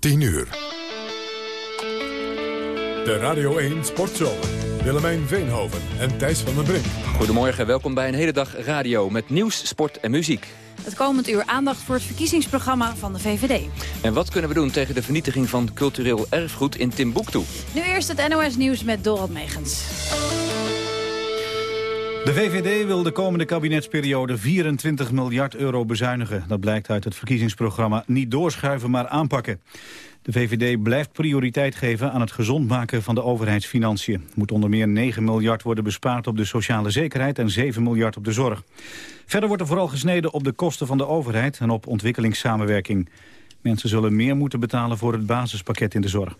10 uur. De Radio 1 Sportzomer. Willemijn Veenhoven en Thijs van den Brink. Goedemorgen, welkom bij een hele dag radio met nieuws, sport en muziek. Het komend uur aandacht voor het verkiezingsprogramma van de VVD. En wat kunnen we doen tegen de vernietiging van cultureel erfgoed in Timbuktu? Nu eerst het NOS Nieuws met Dorald Megens. De VVD wil de komende kabinetsperiode 24 miljard euro bezuinigen. Dat blijkt uit het verkiezingsprogramma Niet doorschuiven, maar aanpakken. De VVD blijft prioriteit geven aan het gezond maken van de overheidsfinanciën. Er moet onder meer 9 miljard worden bespaard op de sociale zekerheid en 7 miljard op de zorg. Verder wordt er vooral gesneden op de kosten van de overheid en op ontwikkelingssamenwerking. Mensen zullen meer moeten betalen voor het basispakket in de zorg.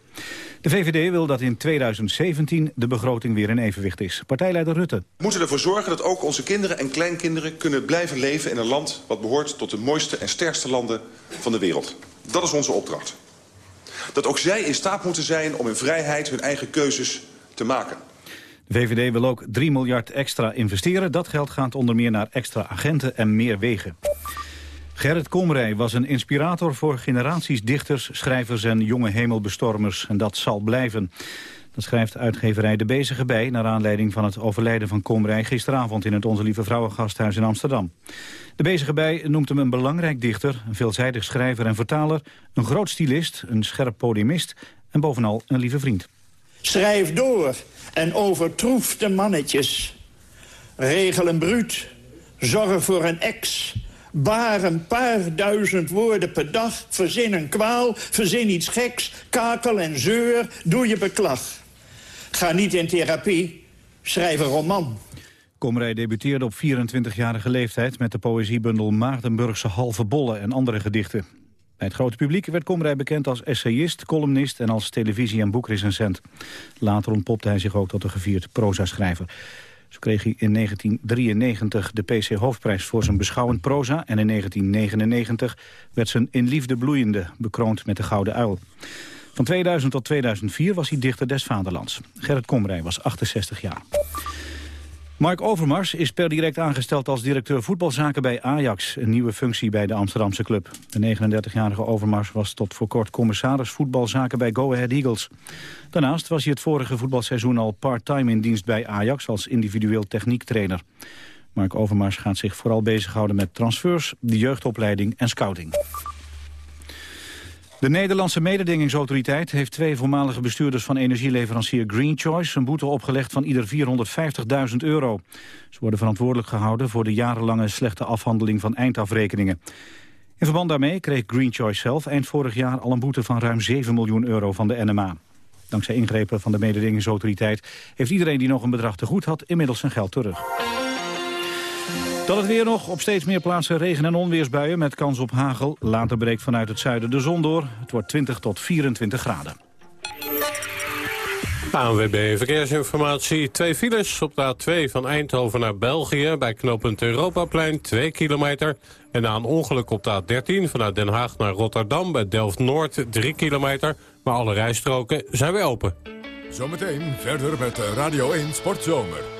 De VVD wil dat in 2017 de begroting weer in evenwicht is. Partijleider Rutte. We moeten ervoor zorgen dat ook onze kinderen en kleinkinderen... kunnen blijven leven in een land wat behoort tot de mooiste en sterkste landen van de wereld. Dat is onze opdracht. Dat ook zij in staat moeten zijn om in vrijheid hun eigen keuzes te maken. De VVD wil ook 3 miljard extra investeren. Dat geld gaat onder meer naar extra agenten en meer wegen. Gerrit Komrij was een inspirator voor generaties dichters, schrijvers en jonge hemelbestormers. En dat zal blijven. Dat schrijft uitgeverij De Bezige Bij... naar aanleiding van het overlijden van Komrij gisteravond... in het Onze Lieve Vrouwengasthuis in Amsterdam. De Bezige Bij noemt hem een belangrijk dichter... een veelzijdig schrijver en vertaler... een groot stylist, een scherp podiumist... en bovenal een lieve vriend. Schrijf door en overtroef de mannetjes. Regel een bruut, zorg voor een ex... Baar een paar duizend woorden per dag, verzin een kwaal, verzin iets geks, kakel en zeur, doe je beklag. Ga niet in therapie, schrijf een roman. Komrij debuteerde op 24-jarige leeftijd met de poëziebundel Maagdenburgse halve bollen en andere gedichten. Bij het grote publiek werd Komrij bekend als essayist, columnist en als televisie- en boekrecensent. Later ontpopte hij zich ook tot een gevierd proza-schrijver. Zo kreeg hij in 1993 de PC Hoofdprijs voor zijn beschouwend proza... en in 1999 werd zijn In Liefde Bloeiende bekroond met de Gouden Uil. Van 2000 tot 2004 was hij dichter des vaderlands. Gerrit Komrij was 68 jaar. Mark Overmars is per direct aangesteld als directeur voetbalzaken bij Ajax. Een nieuwe functie bij de Amsterdamse club. De 39-jarige Overmars was tot voor kort commissaris voetbalzaken bij Go Ahead Eagles. Daarnaast was hij het vorige voetbalseizoen al part-time in dienst bij Ajax als individueel techniektrainer. Mark Overmars gaat zich vooral bezighouden met transfers, de jeugdopleiding en scouting. De Nederlandse mededingingsautoriteit heeft twee voormalige bestuurders van energieleverancier Green Choice een boete opgelegd van ieder 450.000 euro. Ze worden verantwoordelijk gehouden voor de jarenlange slechte afhandeling van eindafrekeningen. In verband daarmee kreeg Green Choice zelf eind vorig jaar al een boete van ruim 7 miljoen euro van de NMA. Dankzij ingrepen van de mededingingsautoriteit heeft iedereen die nog een bedrag te goed had inmiddels zijn geld terug. Dan het weer nog. Op steeds meer plaatsen regen- en onweersbuien met kans op hagel. Later breekt vanuit het zuiden de zon door. Het wordt 20 tot 24 graden. ANWB Verkeersinformatie. Twee files op de A2 van Eindhoven naar België... bij knooppunt Europaplein, 2 kilometer. En na een ongeluk op de A13 vanuit Den Haag naar Rotterdam... bij Delft-Noord, 3 kilometer. Maar alle rijstroken zijn weer open. Zometeen verder met Radio 1 Sportzomer.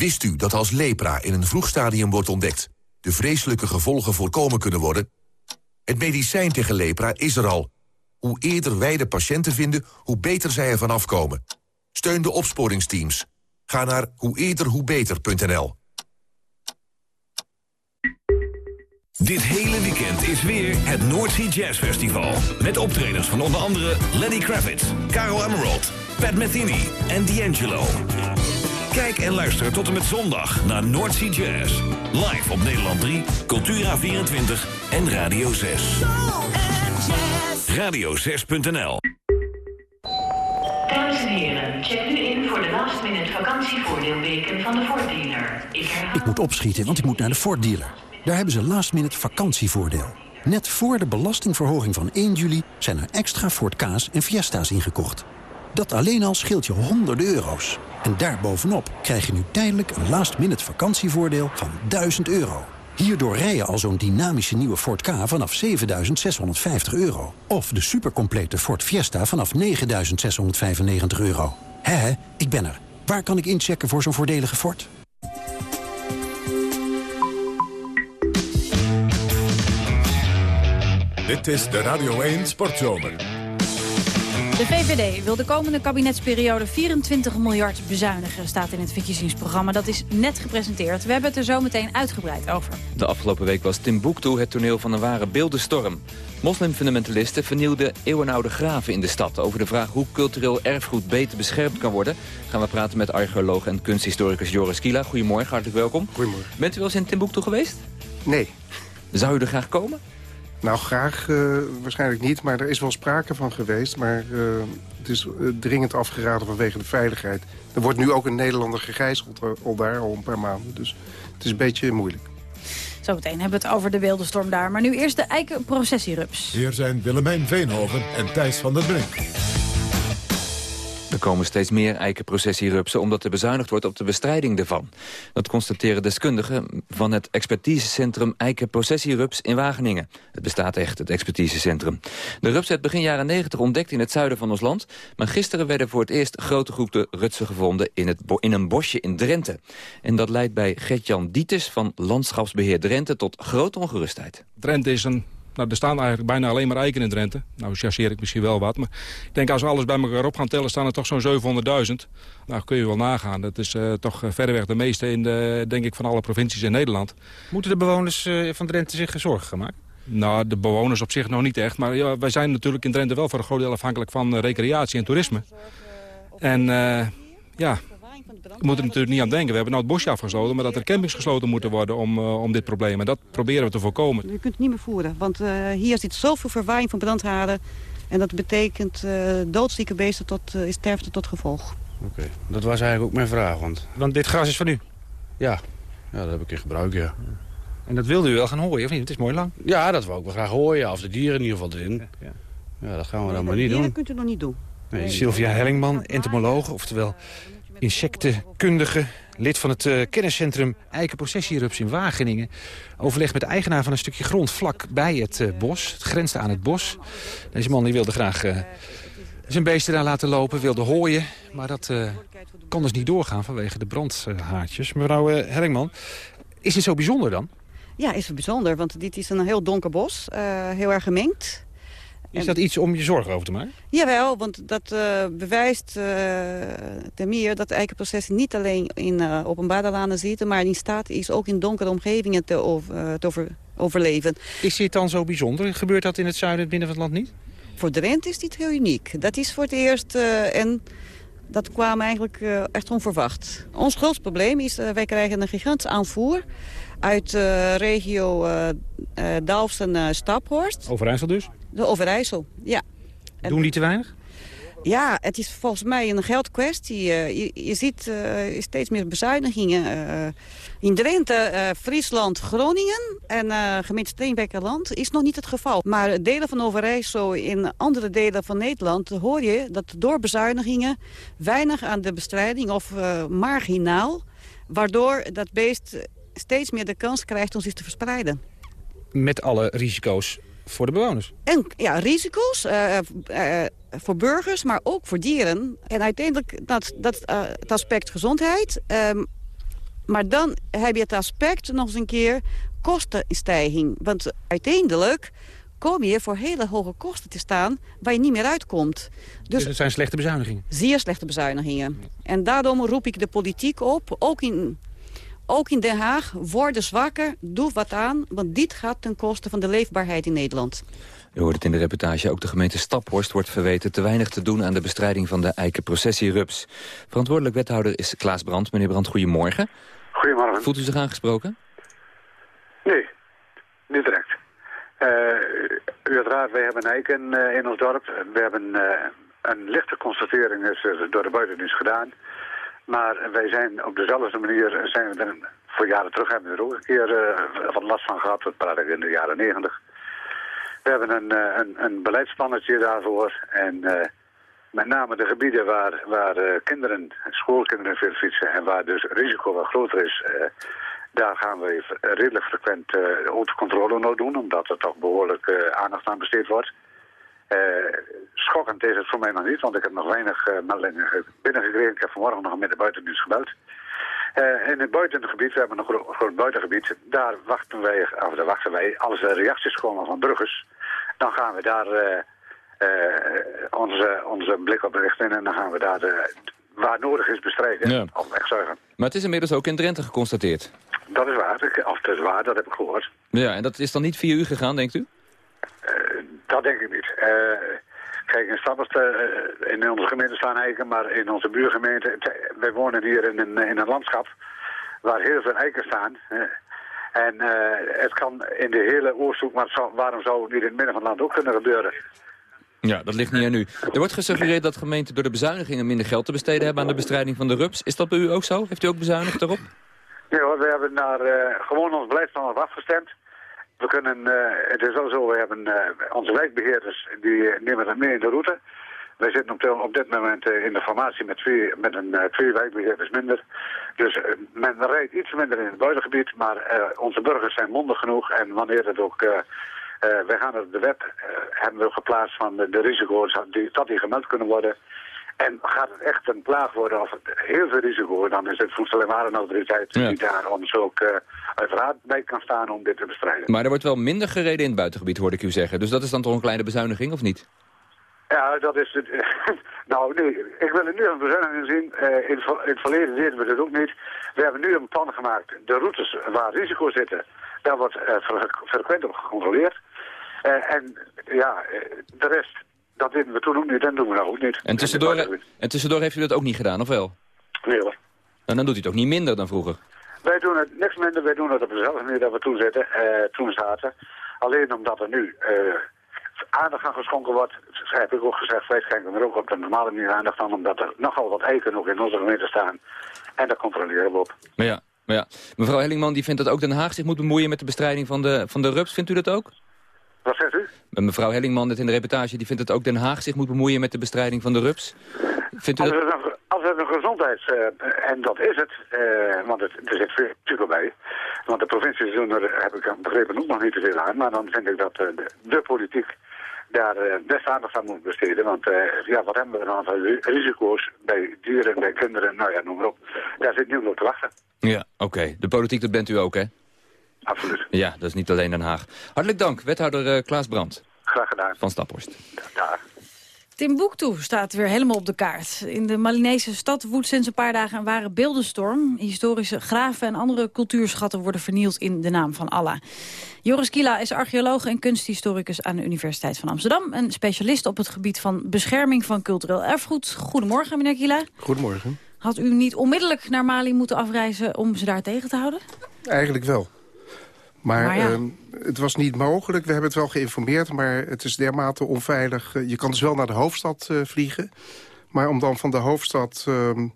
Wist u dat als lepra in een vroeg stadium wordt ontdekt... de vreselijke gevolgen voorkomen kunnen worden? Het medicijn tegen lepra is er al. Hoe eerder wij de patiënten vinden, hoe beter zij ervan afkomen. Steun de opsporingsteams. Ga naar hoe. Dit hele weekend is weer het Noordsea Jazz Festival. Met optredens van onder andere Lenny Kravitz, Caro Emerald, Pat Metheny en D'Angelo. Kijk en luister tot en met zondag naar Noordsea Jazz. Live op Nederland 3, Cultura24 en Radio 6. Radio6.nl Dames en heren, check nu in voor de last minute vakantievoordeelweken van de Ford dealer. Ik herhaal... Ik moet opschieten, want ik moet naar de Ford dealer. Daar hebben ze last minute vakantievoordeel. Net voor de belastingverhoging van 1 juli zijn er extra Ford Ka's en Fiesta's ingekocht. Dat alleen al scheelt je honderden euro's. En daarbovenop krijg je nu tijdelijk een last-minute vakantievoordeel van 1000 euro. Hierdoor rij je al zo'n dynamische nieuwe Ford K vanaf 7.650 euro. Of de supercomplete Ford Fiesta vanaf 9.695 euro. Hé, ik ben er. Waar kan ik inchecken voor zo'n voordelige Ford? Dit is de Radio 1 Sportzomer. De VVD wil de komende kabinetsperiode 24 miljard bezuinigen, staat in het verkiezingsprogramma. Dat is net gepresenteerd. We hebben het er zo meteen uitgebreid over. De afgelopen week was Timbuktu het toneel van een ware beeldenstorm. Moslimfundamentalisten vernielden eeuwenoude graven in de stad. Over de vraag hoe cultureel erfgoed beter beschermd kan worden... gaan we praten met archeoloog en kunsthistoricus Joris Kila. Goedemorgen, hartelijk welkom. Goedemorgen. Bent u wel eens in Timbuktu geweest? Nee. Zou u er graag komen? Nou, graag uh, waarschijnlijk niet, maar er is wel sprake van geweest. Maar uh, het is uh, dringend afgeraden vanwege de veiligheid. Er wordt nu ook een Nederlander gegijzeld al daar, al een paar maanden. Dus het is een beetje moeilijk. Zometeen hebben we het over de beeldenstorm daar. Maar nu eerst de eikenprocessierups. Hier zijn Willemijn Veenhoven en Thijs van der Brink. Komen steeds meer eikenprocessierupsen omdat er bezuinigd wordt op de bestrijding ervan. Dat constateren deskundigen van het expertisecentrum Eikenprocessierups in Wageningen. Het bestaat echt, het expertisecentrum. De rups werd begin jaren 90 ontdekt in het zuiden van ons land. Maar gisteren werden voor het eerst grote groepen rupsen gevonden in, het in een bosje in Drenthe. En dat leidt bij Gertjan Dietes van Landschapsbeheer Drenthe tot grote ongerustheid. Drenthe is een nou, er staan eigenlijk bijna alleen maar eiken in Drenthe. Nou chasseer ik misschien wel wat. Maar ik denk als we alles bij elkaar op gaan tellen... staan er toch zo'n 700.000. Nou, kun je wel nagaan. Dat is uh, toch verreweg de meeste in de, denk ik, van alle provincies in Nederland. Moeten de bewoners uh, van Drenthe zich zorgen gaan maken? Nou, de bewoners op zich nog niet echt. Maar ja, wij zijn natuurlijk in Drenthe wel voor een groot deel afhankelijk van recreatie en toerisme. En ja, we moeten er natuurlijk niet aan denken. We hebben nou het bosje afgesloten, maar dat er campings gesloten moeten worden om, uh, om dit probleem. En dat proberen we te voorkomen. Je kunt het niet meer voeren, want uh, hier zit zoveel verwaaiing van brandhaarden. En dat betekent uh, doodzieke beesten tot uh, sterfte tot gevolg. Oké, okay. dat was eigenlijk ook mijn vraag. Want... want dit gras is van u? Ja, ja dat heb ik in gebruik, ja. En dat wilde u wel gaan hooien, of niet? Het is mooi lang. Ja, dat wil ik wel graag hooien. Of de dieren in ieder geval erin. Ja, ja. ja dat gaan we dan maar niet doen. Dat kunt u nog niet doen. Nee, Sylvia Hellingman, entomoloog, oftewel insectenkundige, lid van het uh, kenniscentrum Eikenprocessierups in Wageningen. Overleg met de eigenaar van een stukje grond vlak bij het uh, bos. Het grenst aan het bos. Deze man die wilde graag uh, zijn beesten daar laten lopen, wilde hooien. Maar dat kon dus niet doorgaan vanwege de brandhaartjes. Mevrouw Herringman, is dit zo bijzonder dan? Ja, is het bijzonder, want dit is een heel donker bos. heel erg gemengd. Is dat iets om je zorgen over te maken? Jawel, want dat uh, bewijst uh, ten meer dat eikenprocessen niet alleen in uh, openbare lanen zitten... maar in staat is ook in donkere omgevingen te, over, te over, overleven. Is dit dan zo bijzonder? Gebeurt dat in het zuiden, het binnen van het land niet? Voor de rente is dit heel uniek. Dat is voor het eerst en dat kwam eigenlijk echt onverwacht. Ons grootste probleem is, wij krijgen een gigantisch aanvoer uit de regio uh, uh, Dalfsen-Staphorst. Overijssel dus? De Overijssel, ja. Doen die te weinig? Ja, het is volgens mij een geldkwestie. Je, je, ziet uh, steeds meer bezuinigingen. Uh, in Drenthe, Friesland, Groningen en gemeente Steenbekkerland is nog niet het geval. Maar delen van Overijssel in andere delen van Nederland hoor je dat door bezuinigingen weinig aan de bestrijding of marginaal, waardoor dat beest steeds meer de kans krijgt om zich te verspreiden. Met alle risico's voor de bewoners? En ja, risico's uh, uh, voor burgers, maar ook voor dieren. En uiteindelijk dat, dat, uh, het aspect gezondheid. Um, maar dan heb je het aspect nog eens een keer kostenstijging. Want uiteindelijk kom je voor hele hoge kosten te staan waar je niet meer uitkomt. Dus, dus het zijn slechte bezuinigingen? Zeer slechte bezuinigingen. En daarom roep ik de politiek op, ook in ook in Den Haag, worden zwakker, doe wat aan... want dit gaat ten koste van de leefbaarheid in Nederland. U hoort het in de reportage. Ook de gemeente Staphorst wordt verweten te weinig te doen aan de bestrijding van de eikenprocessierups. Verantwoordelijk wethouder is Klaas Brandt. Meneer Brandt, goedemorgen. Goedemorgen. Voelt u zich aangesproken? Nee, niet direct. Uh, u had raad, wij hebben een eiken uh, in ons dorp. We hebben uh, een lichte constatering is door de buitendienst gedaan. Maar wij zijn op dezelfde manier, zijn we er, voor jaren terug hebben we er ook een keer uh, wat last van gehad. Dat praat ik in de jaren negentig. We hebben een, eh, een, een beleidsplannetje daarvoor. En eh, met name de gebieden waar, waar eh, kinderen, schoolkinderen veel fietsen... en waar dus risico wat groter is... eh, daar gaan we redelijk frequent eh autocontrole nog doen... omdat er toch behoorlijk eh, aandacht aan besteed wordt. Eh, schokkend is het voor mij nog niet, want ik heb nog weinig eh, meldingen ge- binnengekregen. Ik heb vanmorgen nog met de buitendienst gebeld. Eh, in het buitengebied, we hebben een gro- groot buitengebied, daar wachten wij, of daar wachten wij, als er reacties komen van burgers, dan gaan we daar eh, eh, onze, onze blik op richten en dan gaan we daar, eh, waar nodig is, bestrijden Ja. of wegzuigen. Maar het is inmiddels ook in Drenthe geconstateerd. Dat is waar, of het is waar, dat heb ik gehoord. Ja, en dat is dan niet via u gegaan, denkt u? Dat denk ik niet. Eh, kijk, in Stappers, eh, in onze gemeente staan eiken, maar in onze buurgemeente... wij wonen hier in een, in een landschap waar heel veel eiken staan. eh. en eh, het kan in de hele Oosthoek, maar waarom zou het niet in het midden van het land ook kunnen gebeuren? Ja, dat ligt niet aan u. Er wordt gesuggereerd dat gemeenten door de bezuinigingen minder geld te besteden hebben aan de bestrijding van de rups. Is dat bij u ook zo? Heeft u ook bezuinigd daarop? Nee hoor, we hebben naar, eh, gewoon ons beleidsplan afgestemd. We kunnen, eh, het is wel zo, we hebben eh, onze wijkbeheerders, die eh, nemen dat mee in de route. Wij zitten op, dit- moment in de formatie met, twee, met een, twee wijkbeheerders minder. Dus men rijdt iets minder in het buitengebied, maar onze burgers zijn mondig genoeg. En wanneer het ook, wij gaan op de eh, hebben we geplaatst van de, risico's dat die gemeld kunnen worden. En gaat het echt een plaag worden of het heel veel risico, dan is het Voedsel- en Warenautoriteit Ja. die daar ons ook eh uiteraard bij kan staan om dit te bestrijden. Maar er wordt wel minder gereden in het buitengebied, hoorde ik u zeggen. Dus dat is dan toch een kleine bezuiniging, of niet? Ja, dat is het. nou, nee, ik wil er nu een bezuiniging zien. Eh, in, in het verleden deden we dat ook niet. We hebben nu een plan gemaakt. De routes waar risico zitten, daar wordt fre- frequent op gecontroleerd. En ja, de rest, dat deden we toen ook niet en doen we nou ook niet. En tussendoor, en tussendoor heeft u dat ook niet gedaan, of wel? Nee hoor. En dan doet u het ook niet minder dan vroeger. Wij doen het niks minder, wij doen het op dezelfde manier dat we toen, zitten, eh, toen zaten. Alleen omdat er nu eh, aandacht aan geschonken wordt, heb ik ook gezegd, wij schenken er ook op de normale manier aandacht aan, omdat er nogal wat eiken nog in onze gemeente staan. En daar controleren we op. Maar ja, maar ja. mevrouw Hellingman die vindt dat ook Den Haag zich moet bemoeien met de bestrijding van de, van de rups. Vindt u dat ook? Wat zegt u? Mevrouw Hellingman, net in de reportage, die vindt dat ook Den Haag zich moet bemoeien met de bestrijding van de rups. Vindt u Als dat... het een, als het een gezondheids... eh, en dat is het, eh, want het, er zit veel bij. Want de provincies doen er, heb ik begrepen, ook nog niet te veel aan. Maar dan vind ik dat eh, de, de politiek daar best aandacht aan moet besteden. Want ja, wat hebben we dan aan ri- risico's bij dieren, bij kinderen, nou ja, noem maar op. Daar zit niemand op te wachten. Ja, oké. De politiek, dat bent u ook, hè? Absoluut. Ja, dat is niet alleen Den Haag. Hartelijk dank, wethouder eh, Klaas Brandt Graag gedaan. van Staphorst. Daar. Timbuktu staat weer helemaal op de kaart. In de Malinese stad woedt sinds een paar dagen een ware beeldenstorm. Historische graven en andere cultuurschatten worden vernield in de naam van Allah. Joris Kila is archeoloog en kunsthistoricus aan de Universiteit van Amsterdam... en specialist op het gebied van bescherming van cultureel erfgoed. Goedemorgen, meneer Kila. Goedemorgen. Had u niet onmiddellijk naar Mali moeten afreizen om ze daar tegen te houden? Eigenlijk wel. Maar, Maar ja. ehm, het was niet mogelijk. We hebben het wel geïnformeerd, maar het is dermate onveilig. Eh, Je kan dus wel naar de hoofdstad eh, vliegen. Maar om dan van de hoofdstad ehm,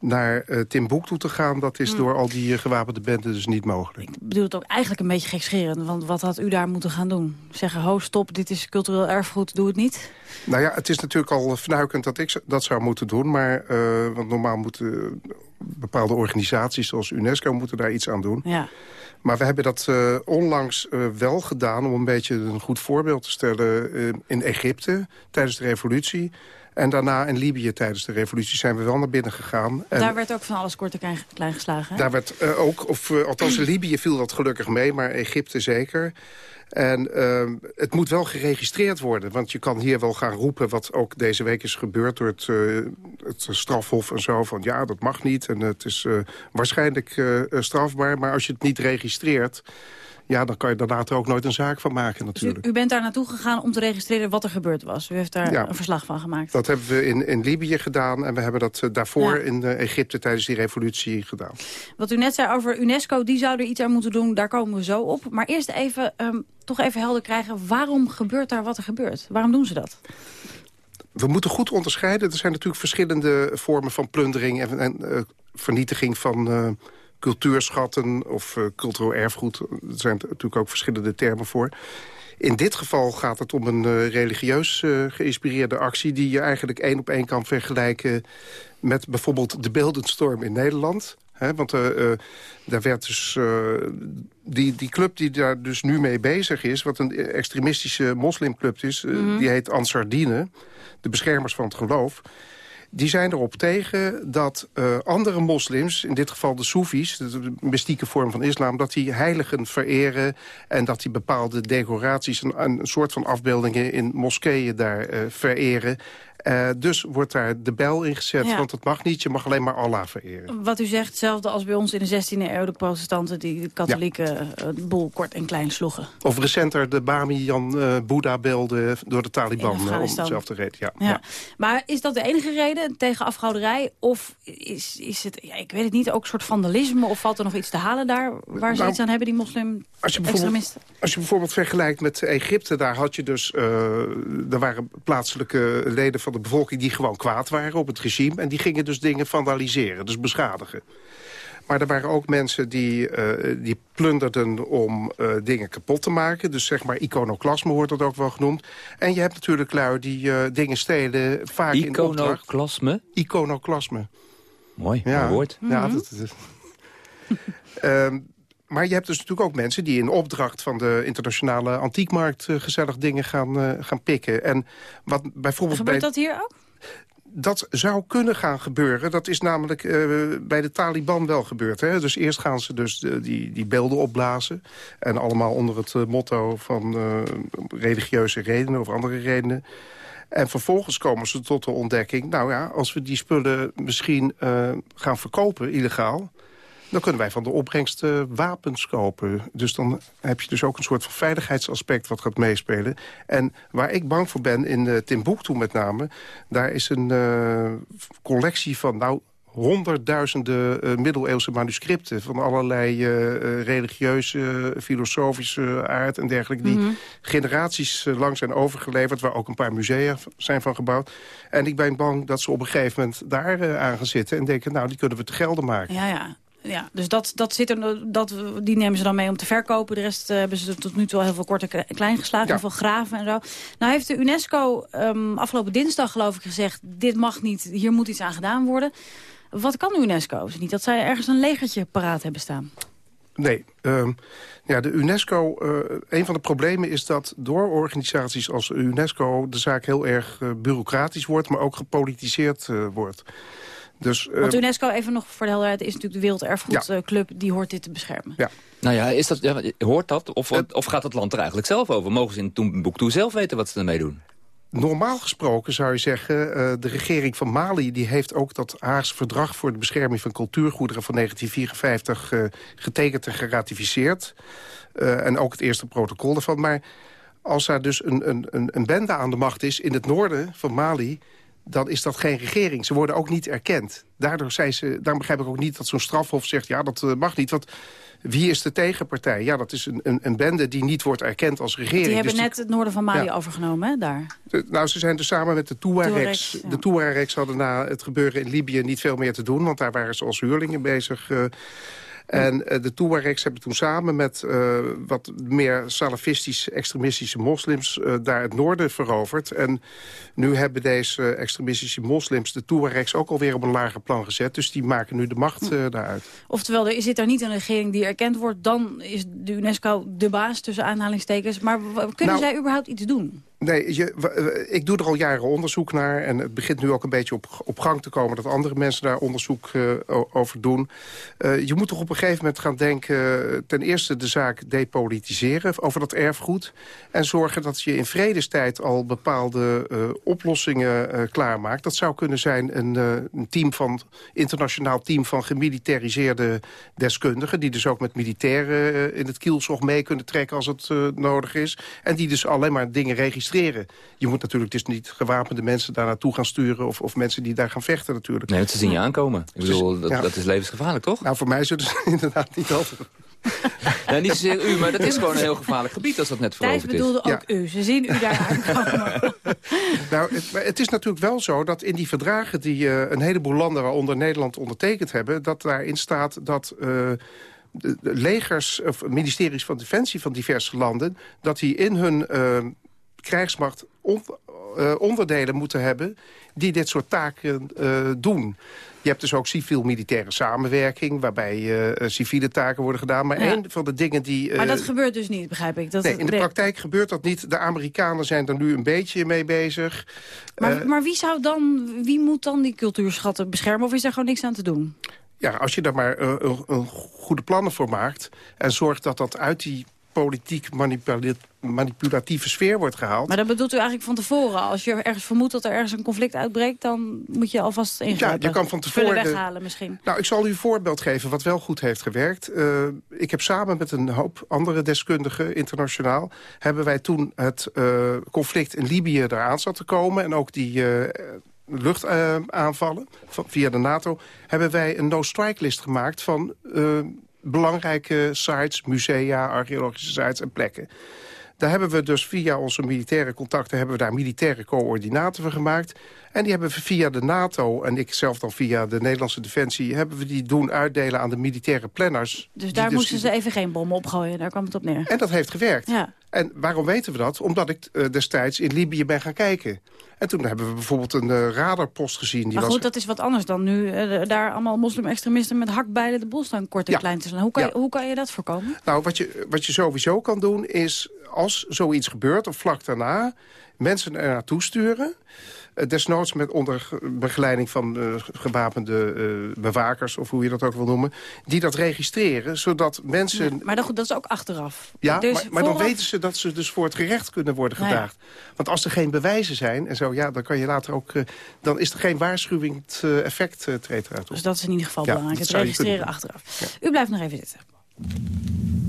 naar eh, Timbuktu te gaan... dat is Hmm. door al die gewapende benden dus niet mogelijk. Ik bedoel het ook eigenlijk een beetje gekscherend. Want wat had u daar moeten gaan doen? Zeggen, ho, stop, dit is cultureel erfgoed, doe het niet? Nou ja, het is natuurlijk al fnuikend dat ik dat zou moeten doen. Maar, want normaal moeten bepaalde organisaties zoals UNESCO moeten daar iets aan doen. Ja. Maar we hebben dat eh, onlangs eh, wel gedaan om een beetje een goed voorbeeld te stellen eh, in Egypte tijdens de revolutie. En daarna in Libië tijdens de revolutie zijn we wel naar binnen gegaan. En Daar werd ook van alles kort en klein, geslagen. hè? daar werd eh, ook, of eh, althans in Libië viel dat gelukkig mee, maar Egypte zeker. En ehm, het moet wel geregistreerd worden. Want je kan hier wel gaan roepen wat ook deze week is gebeurd... door het, eh, het strafhof en zo. Van ja, dat mag niet en het is eh, waarschijnlijk eh, strafbaar. Maar als je het niet registreert... ja, dan kan je daar later ook nooit een zaak van maken Dus u, natuurlijk. u bent daar naartoe gegaan om te registreren wat er gebeurd was. U heeft daar Ja. een verslag van gemaakt. Dat hebben we in, in Libië gedaan en we hebben dat eh, daarvoor Ja. in eh, Egypte tijdens die revolutie gedaan. Wat u net zei over UNESCO, die zou er iets aan moeten doen. Daar komen we zo op. Maar eerst even, ehm, toch even helder krijgen. Waarom gebeurt daar wat er gebeurt? Waarom doen ze dat? we moeten goed onderscheiden. Er zijn natuurlijk verschillende vormen van plundering... en, en eh, vernietiging van cultuurschatten of eh, cultureel erfgoed. Er zijn natuurlijk ook verschillende termen voor. In dit geval gaat het om een uh, religieus uh, geïnspireerde actie... die je eigenlijk één op één kan vergelijken met bijvoorbeeld de beeldenstorm in Nederland. He, want uh, daar werd dus, die, die club die daar dus nu mee bezig is... wat een extremistische moslimclub is, mm -hmm. die heet Ansardine... de beschermers van het geloof die zijn erop tegen dat uh, andere moslims, in dit geval de Soefies... de mystieke vorm van islam, dat die heiligen vereren... en dat die bepaalde decoraties, een, een soort van afbeeldingen... in moskeeën daar uh, vereren. Uh, dus wordt daar de bel in gezet, ja. want het mag niet. Je mag alleen maar Allah vereren. Wat u zegt, hetzelfde als bij ons in de 16e eeuw... de protestanten die de katholieke ja. uh, boel kort en klein sloegen. Of recenter de Bamiyan uh, Boeddha-beelden door de Taliban. om dezelfde reden, ja. ja. ja. Maar is dat de enige reden tegen afgouderij? Of is, is het, ja, ik weet het niet, ook een soort vandalisme? Of valt er nog iets te halen daar waar ze nou, iets aan hebben, die moslim als je extremisten? Als je bijvoorbeeld vergelijkt met Egypte... daar had je dus, er waren plaatselijke leden van van de bevolking die gewoon kwaad waren op het regime. En die gingen dus dingen vandaliseren, dus beschadigen. Maar er waren ook mensen die, uh, die plunderden om uh, dingen kapot te maken. Dus zeg maar iconoclasme wordt dat ook wel genoemd. En je hebt natuurlijk lui die uh, dingen stelen vaak in Iconoclasme? Iconoclasme. Mooi, ja, woord. Ja, mm -hmm. dat, um, maar je hebt dus natuurlijk ook mensen die in opdracht van de internationale antiekmarkt uh, gezellig dingen gaan, uh, gaan pikken. En wat bijvoorbeeld Gebeurt bij... dat hier ook? Dat zou kunnen gaan gebeuren. Dat is namelijk uh, bij de Taliban wel gebeurd. Hè? Dus eerst gaan ze dus de, die, die beelden opblazen. En allemaal onder het motto van religieuze redenen of andere redenen. En vervolgens komen ze tot de ontdekking... nou ja, als we die spullen misschien gaan verkopen, illegaal dan kunnen wij van de opbrengst uh, wapens kopen. Dus dan heb je dus ook een soort van veiligheidsaspect wat gaat meespelen. En waar ik bang voor ben, in uh, Timbuktu met name... daar is een uh, collectie van nou, honderdduizenden uh, middeleeuwse manuscripten... van allerlei uh, religieuze, filosofische aard en dergelijke... die mm -hmm. generaties uh, lang zijn overgeleverd... waar ook een paar musea zijn van gebouwd. En ik ben bang dat ze op een gegeven moment daar aan gaan zitten... en denken, nou, die kunnen we te gelden maken. Ja, ja. Ja, dus dat, dat zit er, dat, die nemen ze dan mee om te verkopen. De rest uh, hebben ze tot nu toe al heel veel kort en klein geslagen. Ja. Heel veel graven en zo. Nou heeft de UNESCO um, afgelopen dinsdag geloof ik gezegd... dit mag niet, hier moet iets aan gedaan worden. Wat kan de UNESCO? Is het niet dat zij ergens een legertje paraat hebben staan? Nee. Um, ja, de UNESCO, uh, een van de problemen is dat door organisaties als UNESCO... de zaak heel erg uh, bureaucratisch wordt, maar ook gepolitiseerd wordt. Dus, uh, Want UNESCO, even nog voor de helderheid, is natuurlijk de Werelderfgoedclub... Ja. die hoort dit te beschermen. Ja. Nou ja, is dat, ja, hoort dat? Of, het, of gaat het land er eigenlijk zelf over? Mogen ze in Timbuktu zelf weten wat ze ermee doen? Normaal gesproken zou je zeggen, uh, de regering van Mali... die heeft ook dat Haagse verdrag voor de bescherming van cultuurgoederen... van 1954 uh, getekend en geratificeerd. Uh, en ook het eerste protocol ervan. Maar als er dus een, een, een bende aan de macht is in het noorden van Mali dan is dat geen regering. Ze worden ook niet erkend. Daardoor zijn ze, daarom begrijp ik ook niet dat zo'n strafhof zegt... ja, dat uh, mag niet, want wie is de tegenpartij? Ja, dat is een, een, een, bende die niet wordt erkend als regering. Die hebben dus net het noorden van Mali ja. overgenomen, hè, daar? De, nou, ze zijn dus samen met de Tuaregs. Ja. De Tuaregs hadden na het gebeuren in Libië niet veel meer te doen... want daar waren ze als huurlingen bezig... Uh, en uh, de Tuaregs hebben toen samen met uh, wat meer salafistische, extremistische moslims... Uh, daar het noorden veroverd. En nu hebben deze extremistische moslims de Tuaregs ook alweer op een lager plan gezet. Dus die maken nu de macht daaruit. Oftewel, er zit er niet een regering die erkend wordt... dan is de UNESCO de baas tussen aanhalingstekens. Maar kunnen nou, zij überhaupt iets doen? Nee, je, ik doe er al jaren onderzoek naar. En het begint nu ook een beetje op, op gang te komen... dat andere mensen daar onderzoek uh, over doen. Uh, je moet toch op een gegeven moment gaan denken... ten eerste de zaak depolitiseren over dat erfgoed. En zorgen dat je in vredestijd al bepaalde uh, oplossingen klaarmaakt. Dat zou kunnen zijn een, een team van, internationaal team van gemilitariseerde deskundigen... die dus ook met militairen in het kielzog mee kunnen trekken als het nodig is. En die dus alleen maar dingen registreren je moet natuurlijk dus niet gewapende mensen daar naartoe gaan sturen... Of, of mensen die daar gaan vechten natuurlijk. Nee, want ze zien je aankomen. Ik bedoel, dat, ja. dat is levensgevaarlijk, toch? Nou, voor mij zullen ze inderdaad niet altijd... Ja, niet zozeer u, maar dat is gewoon een heel gevaarlijk gebied als dat net veroverd is. bedoelde ook ja. u. Ze zien u daar aankomen. nou, het, het, is natuurlijk wel zo dat in die verdragen... die uh, een heleboel landen, waaronder Nederland, ondertekend hebben... dat daarin staat dat... Uh, de, de legers of ministeries van Defensie van diverse landen... dat die in hun uh, krijgsmacht on, uh, onderdelen moeten hebben... die dit soort taken uh, doen. Je hebt dus ook civiel-militaire samenwerking... waarbij uh, civiele taken worden gedaan. Maar Ja. een van de dingen die... Maar dat gebeurt dus niet, begrijp ik. Dat Nee, in de praktijk gebeurt dat niet. De Amerikanen zijn er nu een beetje mee bezig. Maar, Eh, maar wie, zou dan, wie moet dan die cultuurschatten beschermen? Of is daar gewoon niks aan te doen? ja, als je daar maar eh, een, goede plannen voor maakt... en zorgt dat dat uit die politiek manipula- manipulatieve sfeer wordt gehaald... Maar dat bedoelt u eigenlijk van tevoren. Als je ergens vermoedt dat er ergens een conflict uitbreekt... dan moet je alvast ingrijpen. Ja, je kan van tevoren de- weghalen misschien. Nou, ik zal u een voorbeeld geven wat wel goed heeft gewerkt. Eh, ik heb samen met een hoop andere deskundigen internationaal... hebben wij toen het eh, conflict in Libië eraan zat te komen... en ook die eh, luchtaanvallen via de NATO... hebben wij een no-strike list gemaakt van belangrijke sites... musea, archeologische sites en plekken. Daar hebben we dus via onze militaire contacten... hebben we daar militaire coördinaten voor gemaakt. En die hebben we via de NATO en ik zelf dan via de Nederlandse Defensie... hebben we die doen uitdelen aan de militaire planners. Dus daar moesten ze even geen bommen opgooien. Daar kwam het op neer. En dat heeft gewerkt. Ja. En waarom weten we dat? Omdat ik eh, destijds in Libië ben gaan kijken. En toen hebben we bijvoorbeeld een eh, radarpost gezien. Die Maar was goed, dat is wat anders dan nu eh, daar allemaal moslim-extremisten met hakbijlen de boel staan kort en Ja. klein te slaan. Hoe kan, Ja. je, hoe kan je dat voorkomen? Nou, wat je, wat je sowieso kan doen is, als zoiets gebeurt, of vlak daarna... mensen er naartoe sturen. Eh, desnoods met onder begeleiding van eh, gewapende eh, bewakers... of hoe je dat ook wil noemen, die dat registreren... zodat mensen... Maar dan, goed, dat is ook achteraf. Ja, Dus maar, maar dan weten ze dat ze dus voor het gerecht kunnen worden ja. gedaagd. Want als er geen bewijzen zijn en zo, ja, dan kan je later ook... dan is er geen waarschuwend effect treedt eruit op. Dus dat is in ieder geval belangrijk. dat Het registreren achteraf. U blijft nog even zitten.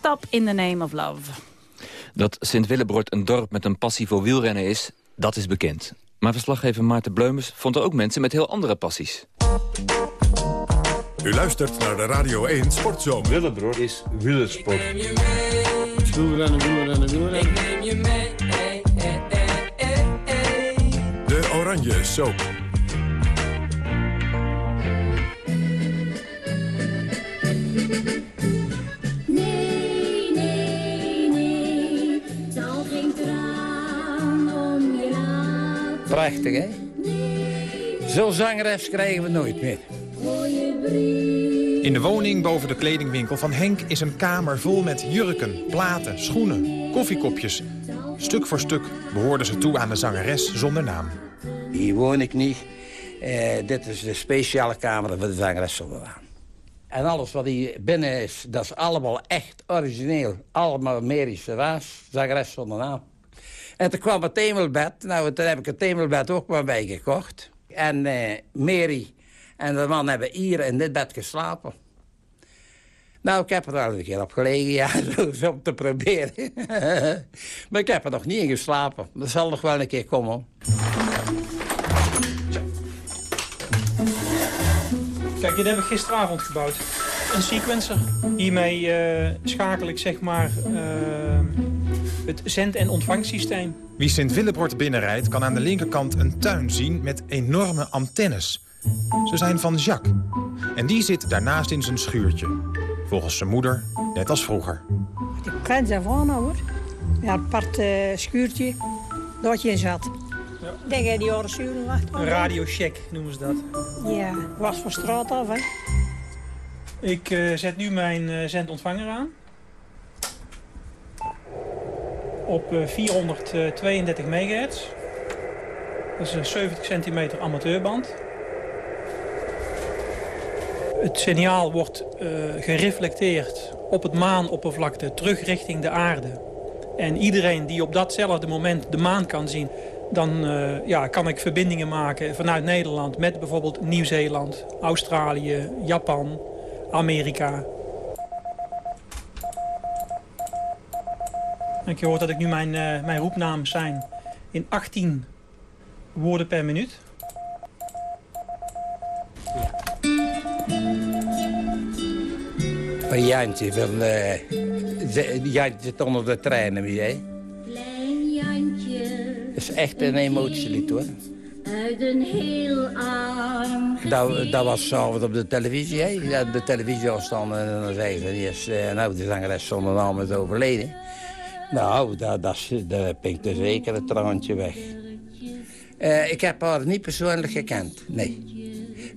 Stop in the Name of Love. Dat Sint-Willebroord een dorp met een passie voor wielrennen is, dat is bekend. Maar verslaggever Maarten Bleumers vond er ook mensen met heel andere passies. U luistert naar de Radio 1 Sportzomer. Willebroer is wielersport. Wielrennen, wielrennen, wielrennen. De Oranje Soap. Prachtig, hè? Zo'n zangeres krijgen we nooit meer. In de woning boven de kledingwinkel van Henk is een kamer vol met jurken, platen, schoenen, koffiekopjes. Stuk voor stuk behoorden ze toe aan de zangeres zonder naam. Hier woon ik niet. Eh, dit is de speciale kamer voor de zangeres zonder naam. En alles wat hier binnen is, dat is allemaal echt origineel. Allemaal Merische waas, zangeres zonder naam. En toen kwam het temelbed. Nou, toen heb ik het temelbed ook maar bijgekocht. En eh Mary en de man hebben hier in dit bed geslapen. Nou, ik heb er al een keer op gelegen, ja, om te proberen. maar ik heb er nog niet in geslapen. Dat zal nog wel een keer komen. Kijk, dit heb ik gisteravond gebouwd. Een sequencer. Hiermee eh, schakel ik zeg maar eh, het zend- en ontvangsysteem. Wie Sint-Willebord binnenrijdt kan aan de linkerkant een tuin zien met enorme antennes. Ze zijn van Jacques. En die zit daarnaast in zijn schuurtje. Volgens zijn moeder, net als vroeger. Klein zijn van hoor. Ja, een apart eh, schuurtje dat je in zat. Denk jij die jaren 87? Een radiocheck noemen ze dat. Ja, was van straat af hè. Ik eh, zet nu mijn eh, zendontvanger aan. Op eh, 432 megahertz. Dat is een 70 centimeter amateurband. Het signaal wordt eh, gereflecteerd op het maanoppervlakte terug richting de aarde. En iedereen die op datzelfde moment de maan kan zien... dan ja, kan ik verbindingen maken vanuit Nederland... met bijvoorbeeld Nieuw-Zeeland, Australië, Japan, Amerika. En je hoort dat ik nu mijn, eh, mijn roepnaam zijn in 18 woorden per minuut. Een Jantje van... eh, ze- Jantje zit onder de treinen weer, hè. Klein Jantje Dat is echt een emotielied, hoor. Uit een heel arm Dat, dat was s'avonds op de televisie, hè. De televisie was dan en dan zeggen ze eerst... eh, nou, de zangeres zonder naam is overleden. Nou, dat, dat, daar pinkt er zeker het traantje weg. Eh, ik heb haar niet persoonlijk gekend, nee.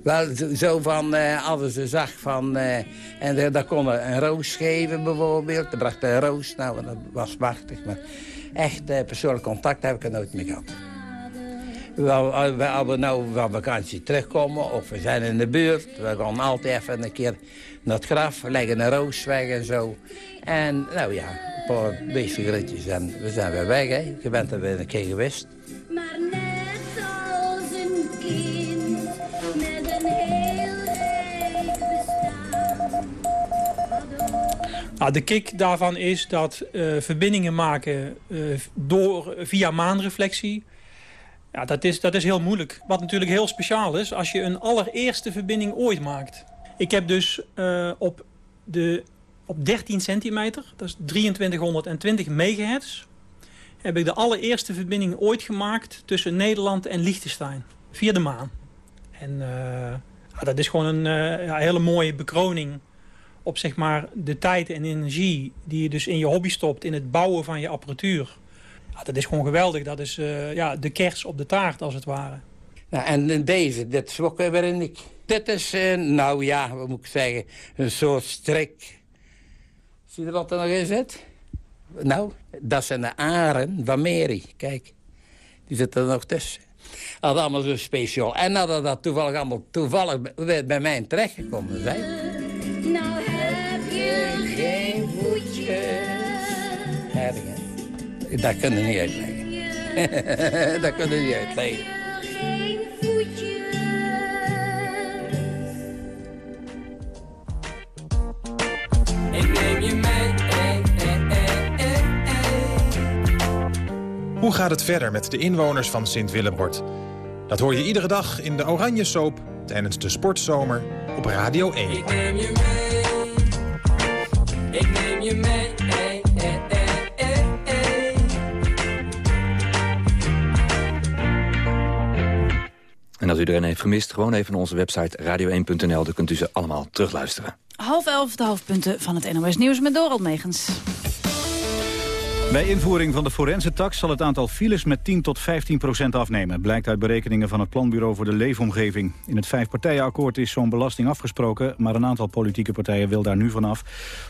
Wel zo- van, eh als ze zag van... eh, en daar kon een roos geven bijvoorbeeld. Ze bracht een roos, nou, dat was machtig. Maar echt eh, persoonlijk contact heb ik er nooit meer gehad. Als we, als we nou van vakantie terugkomen of we zijn in de buurt... we gaan altijd even een keer naar het graf, leggen een roos weg en zo. En nou ja, een paar ritjes en we zijn weer weg. Hè. Je bent er weer een keer geweest. Maar net als een kind met een heel rijk bestaan. Nou, de kick daarvan is dat eh, verbindingen maken eh, door, via maanreflectie... Ja, dat is, dat is heel moeilijk. Wat natuurlijk heel speciaal is als je een allereerste verbinding ooit maakt. Ik heb dus eh, op, de, op 13 centimeter, dat is 2320 megahertz... heb ik de allereerste verbinding ooit gemaakt tussen Nederland en Liechtenstein. Via de maan. En eh, ja, dat is gewoon een eh, ja, hele mooie bekroning op zeg maar, de tijd en energie die je dus in je hobby stopt... in het bouwen van je apparatuur. Ja, dat is gewoon geweldig. Dat is eh, ja, de kers op de taart, als het ware. Nou, en deze, dit is ook weer een ik. Dit is, eh, nou ja, wat moet ik zeggen, een soort strik. Zie je wat er nog in zit? Nou, dat zijn de aren van Mary. Kijk, die zitten er nog tussen. Dat is allemaal zo speciaal. En nadat dat toevallig allemaal toevallig bij, bij mij terechtgekomen zijn. Nou Dat kunnen we niet uitleggen. dat kunnen we niet uitleggen. Geen voetje. Ik neem je mee. Hoe gaat het verder met de inwoners van Sint-Willebord? Dat hoor je iedere dag in de Oranje Soap tijdens de sportzomer op Radio 1. Ik neem je mee. Ik neem je mee. Als u er een heeft gemist, gewoon even naar onze website radio1.nl. Daar kunt u ze allemaal terugluisteren. Half elf, de hoofdpunten van het NOS Nieuws met Dorald Megens. Bij invoering van de forensentax zal het aantal files met 10 tot 15 procent afnemen. Blijkt uit berekeningen van het Planbureau voor de Leefomgeving. In het vijfpartijenakkoord is zo'n belasting afgesproken... maar een aantal politieke partijen wil daar nu vanaf.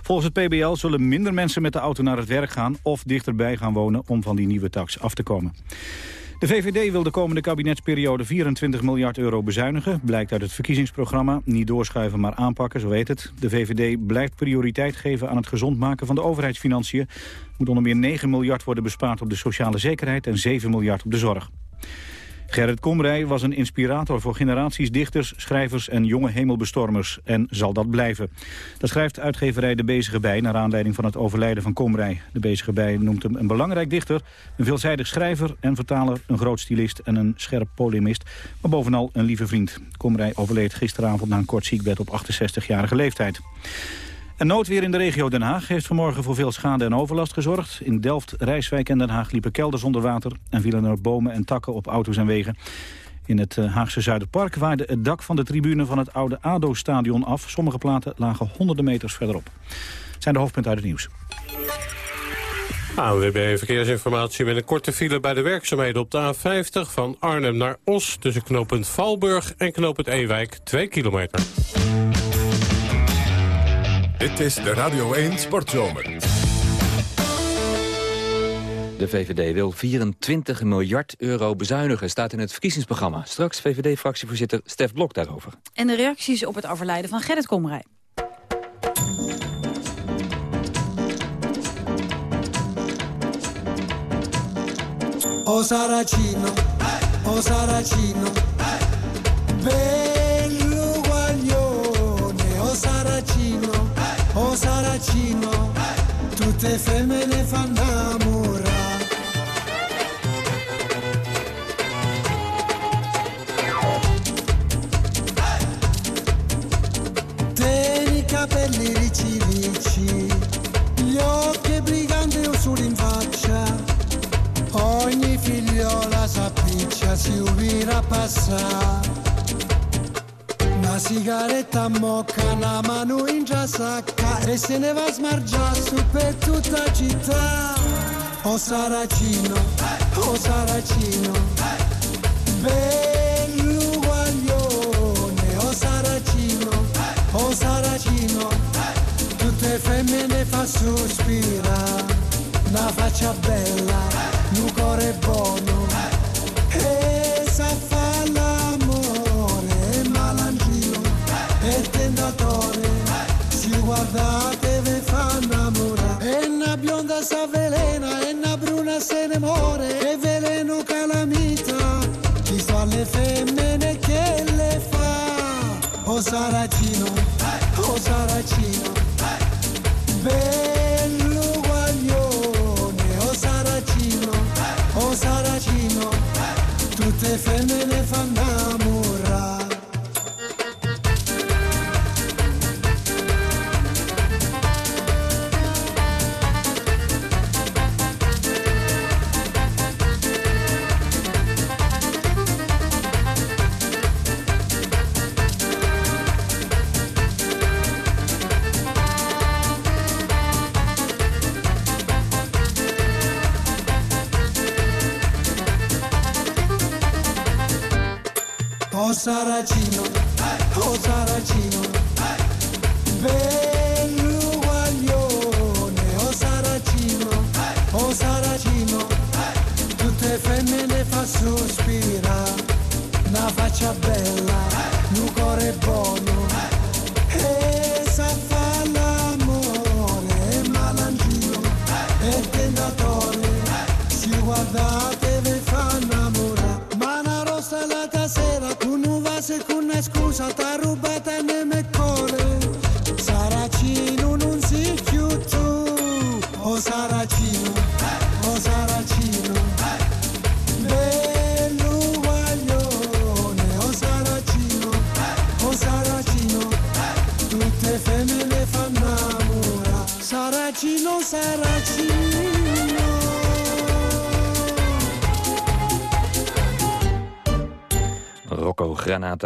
Volgens het PBL zullen minder mensen met de auto naar het werk gaan... of dichterbij gaan wonen om van die nieuwe tax af te komen. De VVD wil de komende kabinetsperiode 24 miljard euro bezuinigen. Blijkt uit het verkiezingsprogramma. Niet doorschuiven, maar aanpakken, zo weet het. De VVD blijft prioriteit geven aan het gezond maken van de overheidsfinanciën. Er moet onder meer 9 miljard worden bespaard op de sociale zekerheid... en 7 miljard op de zorg. Gerrit Komrij was een inspirator voor generaties dichters, schrijvers en jonge hemelbestormers. En zal dat blijven. Dat schrijft uitgeverij De Bezige Bij naar aanleiding van het overlijden van Komrij. De Bezige Bij noemt hem een belangrijk dichter, een veelzijdig schrijver en vertaler, een groot stylist en een scherp polemist. Maar bovenal een lieve vriend. Komrij overleed gisteravond na een kort ziekbed op 68-jarige leeftijd. En noodweer in de regio Den Haag heeft vanmorgen voor veel schade en overlast gezorgd. In Delft, Rijswijk en Den Haag liepen kelders onder water... en vielen er bomen en takken op auto's en wegen. In het eh, Haagse Zuiderpark waarde het dak van de tribune van het oude ADO-stadion af. Sommige platen lagen honderden meters verderop. Zijn de hoofdpunten uit het nieuws. ANWB Verkeersinformatie met een korte file bij de werkzaamheden op de A50... van Arnhem naar Os tussen knooppunt Valburg en knooppunt Ewijk, 2 kilometer. Dit is de Radio 1 Sportzomer. De VVD wil 24 miljard euro bezuinigen, staat in het verkiezingsprogramma. Straks VVD-fractievoorzitter Stef Blok daarover. En de reacties op het overlijden van Gerrit Komrij. O Saracino, o Saracino, tutte femmine fanno innamorare. Tieni i capelli ricci ricci, gli occhi briganti o solo in faccia. Ogni figliola s'appiccia, si ubira passare. Sigaretta mocca, una mano in già sacca e se ne va a smargiare su per tutta la città. O Saracino, o Saracino, bello guaglione, o Saracino, o Saracino, tutte femmine fa sospirare, una faccia bella, un cuore buono, Saracino, o Saracino, bello guaglione, o Saracino, o Saracino, tutte femmine fanno Saracino,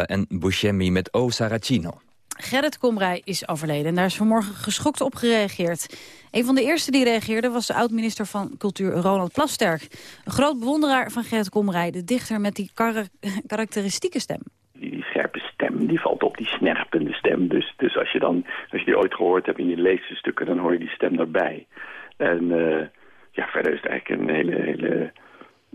En Buscemi met O Saracino. Gerrit Komrij is overleden en daar is vanmorgen geschokt op gereageerd. Een van de eerste die reageerde was de oud-minister van Cultuur Ronald Plasterk. Een groot bewonderaar van Gerrit Komrij, de dichter met die kara- karakteristieke stem. Die, scherpe stem, die valt op die snerpende stem. Dus, dus als je dan, als je die ooit gehoord hebt in je leesste stukken, dan hoor je die stem daarbij. En eh, ja, verder is het eigenlijk een hele, hele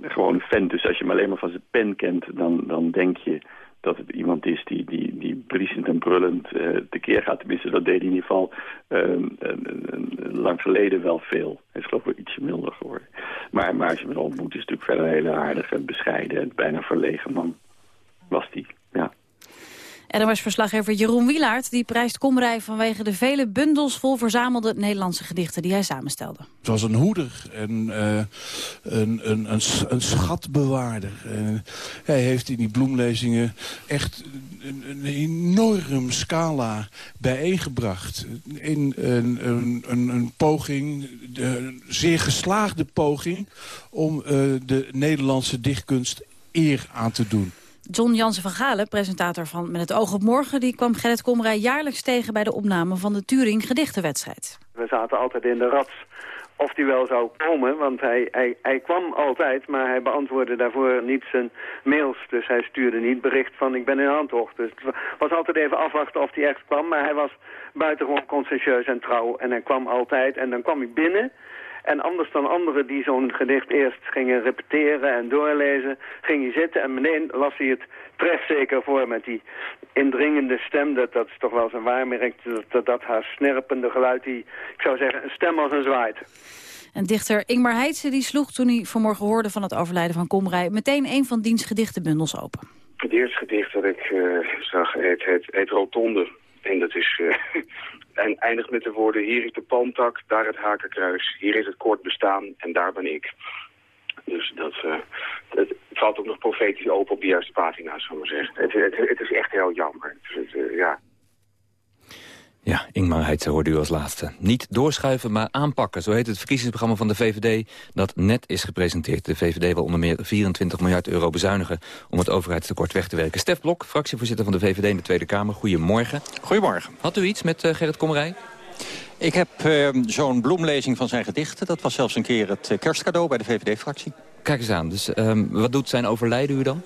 gewone fan. Dus als je hem alleen maar van zijn pen kent, dan, dan denk je dat het iemand is die, die, die briesend en brullend eh tekeer gaat. Tenminste, dat deed hij in ieder geval eh, een- lang geleden wel veel. Hij is geloof ik wel ietsje milder geworden. Maar, maar als je hem ontmoet, is natuurlijk verder een hele aardige, bescheiden en bijna verlegen man. Was die. NOS-verslaggever Jeroen Wielaert die prijst Komrij vanwege de vele bundels vol verzamelde Nederlandse gedichten die hij samenstelde. Het was een hoeder en eh, een, een, een, een schatbewaarder. Hij heeft in die bloemlezingen echt een, een enorm scala bijeengebracht. In een, een, een, een poging, een zeer geslaagde poging... om eh, de Nederlandse dichtkunst eer aan te doen. John Jansen van Galen, presentator van Met het oog op morgen... die kwam Gerrit Komrij jaarlijks tegen bij de opname van de Turing gedichtenwedstrijd. We zaten altijd in de rats of hij wel zou komen, want hij, hij, hij kwam altijd, maar hij beantwoordde daarvoor niet zijn mails. Dus hij stuurde niet bericht van ik ben in aantocht. Dus het was altijd even afwachten of hij echt kwam, maar hij was buitengewoon conscientieus en trouw. En hij kwam altijd en dan kwam hij binnen... En anders dan anderen die zo'n gedicht eerst gingen repeteren en doorlezen, ging hij zitten en meteen las hij het trefzeker voor met die indringende stem. Dat, dat is toch wel zijn waarmerk, dat, dat, dat haar snerpende geluid, die, ik zou zeggen, een stem als een zwaait. En dichter Ingmar Heitse die sloeg toen hij vanmorgen hoorde van het overlijden van Komrij... meteen een van diens gedichtenbundels open. Het eerste gedicht dat ik eh, zag heet, heet, heet Rotonde. En dat is... eh, en eindigt met de woorden... Hier is de palmtak, daar het hakenkruis. Hier is het kort bestaan en daar ben ik. Dus dat... het valt ook nog profetisch open op de juiste pagina's, zullen we zeggen. Het, het, het is echt heel jammer. Het, is, eh, ja. Ja, Ingmar Heitse hoorde u als laatste. Niet doorschuiven, maar aanpakken. Zo heet het verkiezingsprogramma van de VVD dat net is gepresenteerd. De VVD wil onder meer 24 miljard euro bezuinigen... om het overheidstekort weg te werken. Stef Blok, fractievoorzitter van de VVD in de Tweede Kamer. Goedemorgen. Goedemorgen. Had u iets met eh, Gerrit Kommerij? Ik heb eh, zo'n bloemlezing van zijn gedichten. Dat was zelfs een keer het eh, kerstcadeau bij de VVD-fractie. Kijk eens aan. Dus ehm, wat doet zijn overlijden u dan?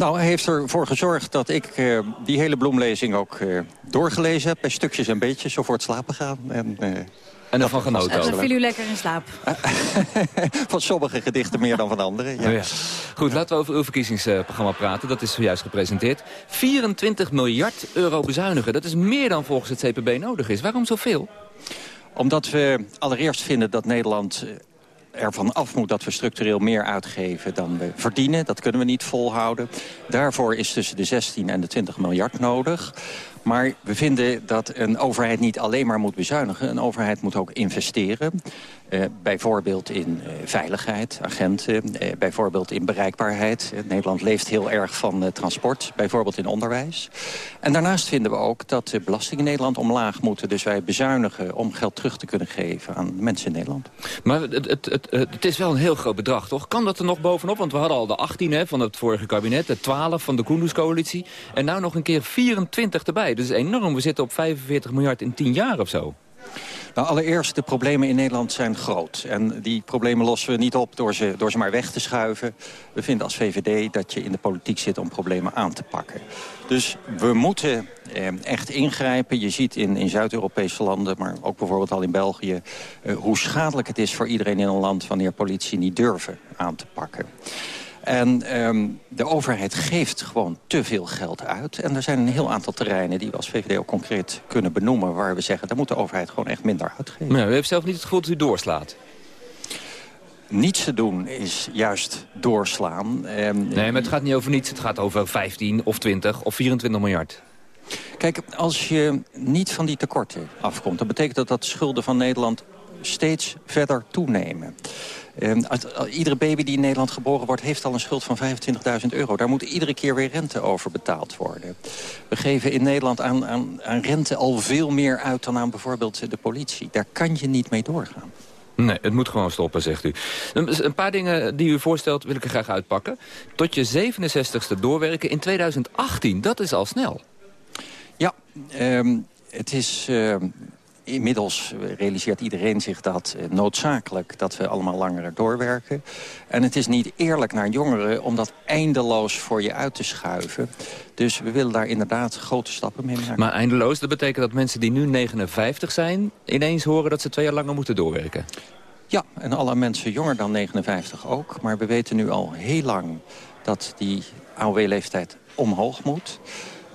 Nou, hij heeft ervoor gezorgd dat ik eh, die hele bloemlezing ook eh, doorgelezen heb. Bij stukjes en beetjes, zo voor het slapen gaan. En, eh, en ervan genoten En dan viel u lekker in slaap. van sommige gedichten meer dan van andere. Ja. Oh ja. Goed, laten we over uw verkiezingsprogramma praten. Dat is zojuist gepresenteerd. 24 miljard euro bezuinigen. Dat is meer dan volgens het CPB nodig is. Waarom zoveel? Omdat we allereerst vinden dat Nederland eh, ervan af moet dat we structureel meer uitgeven dan we verdienen. Dat kunnen we niet volhouden. Daarvoor is tussen de 16 en de 20 miljard nodig. Maar we vinden dat een overheid niet alleen maar moet bezuinigen. Een overheid moet ook investeren. Eh, bijvoorbeeld in eh, veiligheid, agenten. eh, bijvoorbeeld in bereikbaarheid. Nederland leeft heel erg van transport. Bijvoorbeeld in onderwijs. En daarnaast vinden we ook dat belastingen in Nederland omlaag moeten. Dus wij bezuinigen om geld terug te kunnen geven aan mensen in Nederland. Maar het, het, het, is wel een heel groot bedrag, toch? Kan dat er nog bovenop? Want we hadden al de 18 hè, van het vorige kabinet, de 12 van de Koenderscoalitie. En nou nog een keer 24 erbij. Is enorm. We zitten op 45 miljard in 10 jaar of zo. Nou, allereerst, de problemen in Nederland zijn groot. En die problemen lossen we niet op door ze, door ze maar weg te schuiven. We vinden als VVD dat je in de politiek zit om problemen aan te pakken. Dus we moeten eh, echt ingrijpen. Je ziet in, in Zuid-Europese landen, maar ook bijvoorbeeld al in België... Eh, hoe schadelijk het is voor iedereen in een land... wanneer politie niet durven aan te pakken. En ehm, de overheid geeft gewoon te veel geld uit. En er zijn een heel aantal terreinen die we als VVD ook concreet kunnen benoemen... waar we zeggen, daar moet de overheid gewoon echt minder uitgeven. U heeft zelf niet het gevoel dat u doorslaat? Niets te doen is juist doorslaan. Ehm, Nee, maar het gaat niet over niets. Het gaat over 15 of 20 of 24 miljard. Kijk, als je niet van die tekorten afkomt... dan betekent dat dat de schulden van Nederland steeds verder toenemen. Ehm, als- iedere baby die in Nederland geboren wordt... heeft al een schuld van 25.000 euro. Daar moet iedere keer weer rente over betaald worden. We geven in Nederland aan, aan, aan rente al veel meer uit... dan aan bijvoorbeeld de politie. Daar kan je niet mee doorgaan. Nee, het moet gewoon stoppen, zegt u. Een een paar dingen die u voorstelt wil ik er graag uitpakken. Tot je 67ste doorwerken in 2018, dat is al snel. Ja, ehm, het is... ehm, Inmiddels realiseert iedereen zich dat eh, noodzakelijk dat we allemaal langer doorwerken. En het is niet eerlijk naar jongeren om dat eindeloos voor je uit te schuiven. Dus we willen daar inderdaad grote stappen mee maken. Maar eindeloos, dat betekent dat mensen die nu 59 zijn... ineens horen dat ze twee jaar langer moeten doorwerken. Ja, en alle mensen jonger dan 59 ook. Maar we weten nu al heel lang dat die AOW-leeftijd omhoog moet.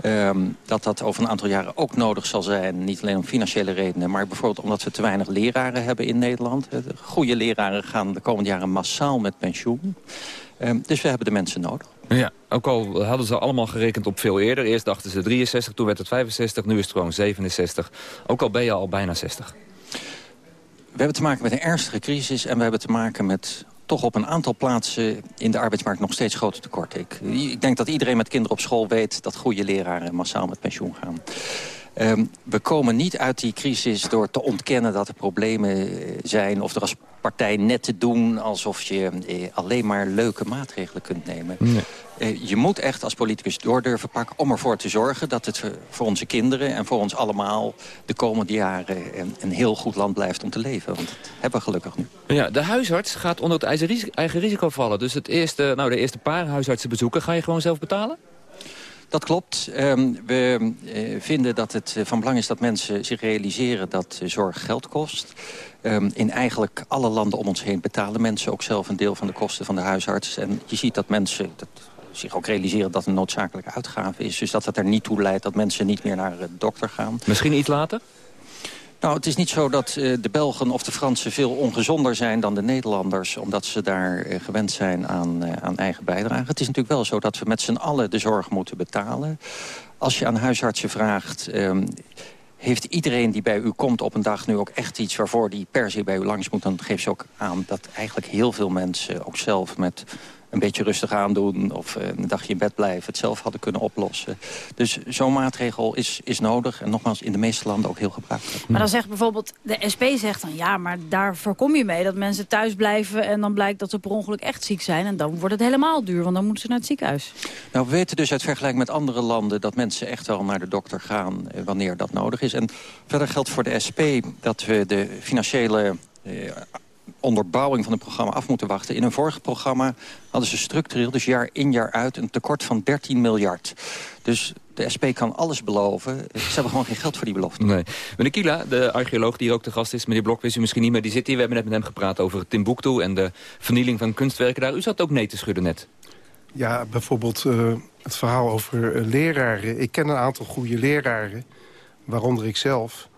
Ehm, dat dat over een aantal jaren ook nodig zal zijn. Niet alleen om financiële redenen, maar bijvoorbeeld omdat we te weinig leraren hebben in Nederland. De goede leraren gaan de komende jaren massaal met pensioen. Ehm, dus we hebben de mensen nodig. Ja, ook al hadden ze allemaal gerekend op veel eerder. Eerst dachten ze 63, toen werd het 65, nu is het gewoon 67. Ook al ben je al bijna 60. We hebben te maken met een ernstige crisis en we hebben te maken met toch op een aantal plaatsen in de arbeidsmarkt nog steeds grote tekorten. Ik, ik denk dat iedereen met kinderen op school weet dat goede leraren massaal met pensioen gaan. Ehm, we komen niet uit die crisis door te ontkennen dat er problemen eh, zijn... of er als partij net te doen alsof je eh, alleen maar leuke maatregelen kunt nemen. Eh, je moet echt als politicus door durven pakken om ervoor te zorgen... dat het voor onze kinderen en voor ons allemaal de komende jaren... een, een heel goed land blijft om te leven. Want dat hebben we gelukkig nu. Ja, de huisarts gaat onder het eigen risico- eigen risico vallen. Dus het eerste, nou, de eerste paar huisartsenbezoeken ga je gewoon zelf betalen? Dat klopt. Ehm, we eh, vinden dat het eh, van belang is dat mensen zich realiseren dat eh, zorg geld kost. Ehm, in eigenlijk alle landen om ons heen betalen mensen ook zelf een deel van de kosten van de huisarts. En je ziet dat mensen dat zich ook realiseren dat het een noodzakelijke uitgave is. Dus dat dat er niet toe leidt dat mensen niet meer naar de dokter gaan. Misschien iets later? Nou, het is niet zo dat eh, de Belgen of de Fransen veel ongezonder zijn dan de Nederlanders... omdat ze daar eh, gewend zijn aan, eh, aan eigen bijdrage. Het is natuurlijk wel zo dat we met z'n allen de zorg moeten betalen. Als je aan huisartsen vraagt... ehm, heeft iedereen die bij u komt op een dag nu ook echt iets waarvoor die per se bij u langs moet... dan geeft ze ook aan dat eigenlijk heel veel mensen ook zelf met een beetje rustig aandoen... of eh, een dagje in bed blijven, het zelf hadden kunnen oplossen. Dus zo'n maatregel is, is nodig en nogmaals in de meeste landen ook heel gebruikelijk. Maar dan zegt bijvoorbeeld, de SP zegt dan... ja, maar daar voorkom je mee dat mensen thuis blijven... en dan blijkt dat ze per ongeluk echt ziek zijn. En dan wordt het helemaal duur, want dan moeten ze naar het ziekenhuis. Nou, we weten dus uit vergelijking met andere landen... dat mensen echt wel naar de dokter gaan eh, wanneer dat nodig is. En verder geldt voor de SP dat we de financiële... eh, onderbouwing van het programma af moeten wachten. In een vorig programma hadden ze structureel, dus jaar in jaar uit... een tekort van 13 miljard. Dus de SP kan alles beloven. Ze hebben gewoon geen geld voor die belofte. Nee. Meneer Kila, de archeoloog die hier ook te gast is... meneer Blok wist u misschien niet meer, die zit hier. We hebben net met hem gepraat over Timbuktu... en de vernieling van kunstwerken daar. U zat ook nee te schudden net. Ja, bijvoorbeeld eh, het verhaal over eh, leraren. Ik ken een aantal goede leraren, waaronder ik zelf...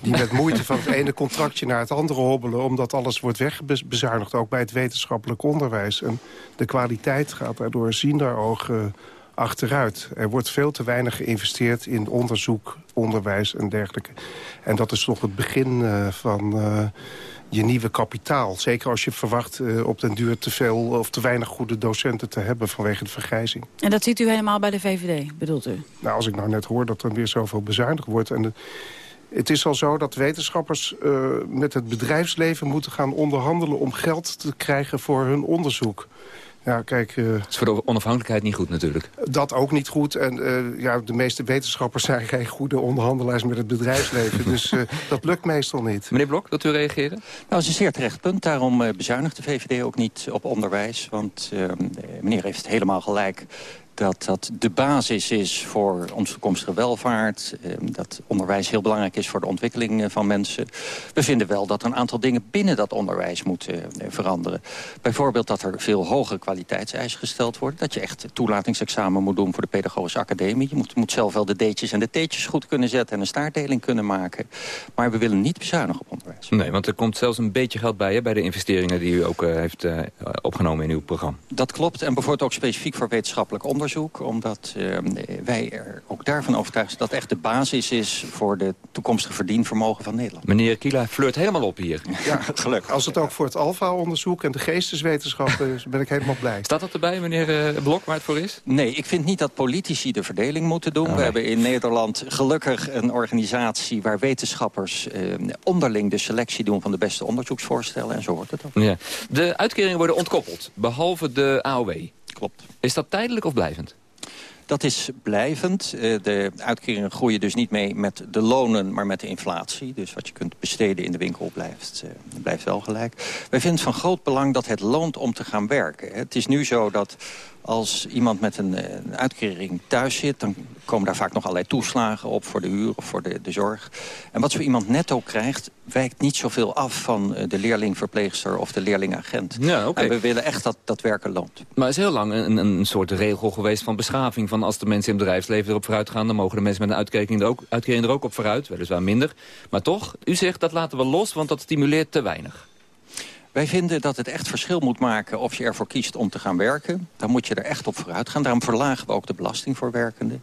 die met moeite van het ene contractje naar het andere hobbelen... omdat alles wordt wegbezuinigd, ook bij het wetenschappelijk onderwijs. En de kwaliteit gaat daardoor zien daar ogen achteruit. Er wordt veel te weinig geïnvesteerd in onderzoek, onderwijs en dergelijke. En dat is toch het begin eh, van eh, je nieuwe kapitaal. Zeker als je verwacht eh, op den duur te veel of te weinig goede docenten te hebben vanwege de vergrijzing. En dat ziet u helemaal bij de VVD, bedoelt u? Nou, als ik nou net hoor dat er weer zoveel bezuinigd wordt... en de, het is al zo dat wetenschappers eh, met het bedrijfsleven moeten gaan onderhandelen... om geld te krijgen voor hun onderzoek. Ja, kijk... eh, Dat is voor de onafhankelijkheid niet goed natuurlijk. dat ook niet goed. En eh, ja, de meeste wetenschappers zijn geen goede onderhandelaars met het bedrijfsleven. dus eh, dat lukt meestal niet. Meneer Blok, wilt u reageren? Nou, dat is een zeer terecht punt. Daarom eh, bezuinigt de VVD ook niet op onderwijs. Want eh, meneer heeft helemaal gelijk dat dat de basis is voor onze toekomstige welvaart. eh, dat onderwijs heel belangrijk is voor de ontwikkeling eh, van mensen. We vinden wel dat er een aantal dingen binnen dat onderwijs moeten eh, veranderen. Bijvoorbeeld dat er veel hogere kwaliteitseisen gesteld worden. Dat je echt toelatingsexamen moet doen voor de pedagogische academie. Je moet, moet zelf wel de D'tjes en de T'tjes goed kunnen zetten... en een staartdeling kunnen maken. Maar we willen niet bezuinigen op onderwijs. Nee, want er komt zelfs een beetje geld bij hè, bij de investeringen die u ook eh, heeft opgenomen in uw programma. Dat klopt. En bijvoorbeeld ook specifiek voor wetenschappelijk onderzoek. Onderzoek. Omdat eh, wij er ook daarvan overtuigd zijn dat echt de basis is... voor de toekomstige verdienvermogen van Nederland. Meneer Kila flirt helemaal op hier. Ja, gelukkig. Als het ook voor het alfa-onderzoek en de geesteswetenschappen is, ben ik helemaal blij. Staat dat erbij, meneer eh, Blok, waar het voor is? Nee, ik vind niet dat politici de verdeling moeten doen. Oh, We hebben in Nederland gelukkig een organisatie... waar wetenschappers eh, onderling de selectie doen van de beste onderzoeksvoorstellen. En zo wordt het ook. Ja. De uitkeringen worden ontkoppeld, behalve de AOW. Klopt. Is dat tijdelijk of blijvend? Dat is blijvend. Eh, De uitkeringen groeien dus niet mee met de lonen, maar met de inflatie. Dus wat je kunt besteden in de winkel blijft, eh, blijft wel gelijk. Wij vinden het van groot belang dat het loont om te gaan werken. Het is nu zo dat als iemand met een, eh, een uitkering thuis zit... dan komen daar vaak nog allerlei toeslagen op voor de huur of voor de, de zorg. En wat zo iemand netto krijgt, wijkt niet zoveel af van eh, de leerling-verpleegster of de leerling-agent. Ja, oké. En we willen echt dat dat werken loont. Maar het is heel lang een, een soort regel geweest van beschaving. Van als de mensen in het bedrijfsleven erop vooruit gaan... dan mogen de mensen met een uitkering er ook, uitkering er ook op vooruit. Weliswaar minder. Maar toch, u zegt dat laten we los, want dat stimuleert te weinig. Wij vinden dat het echt verschil moet maken of je ervoor kiest om te gaan werken. Dan moet je er echt op vooruit gaan. Daarom verlagen we ook de belasting voor werkenden.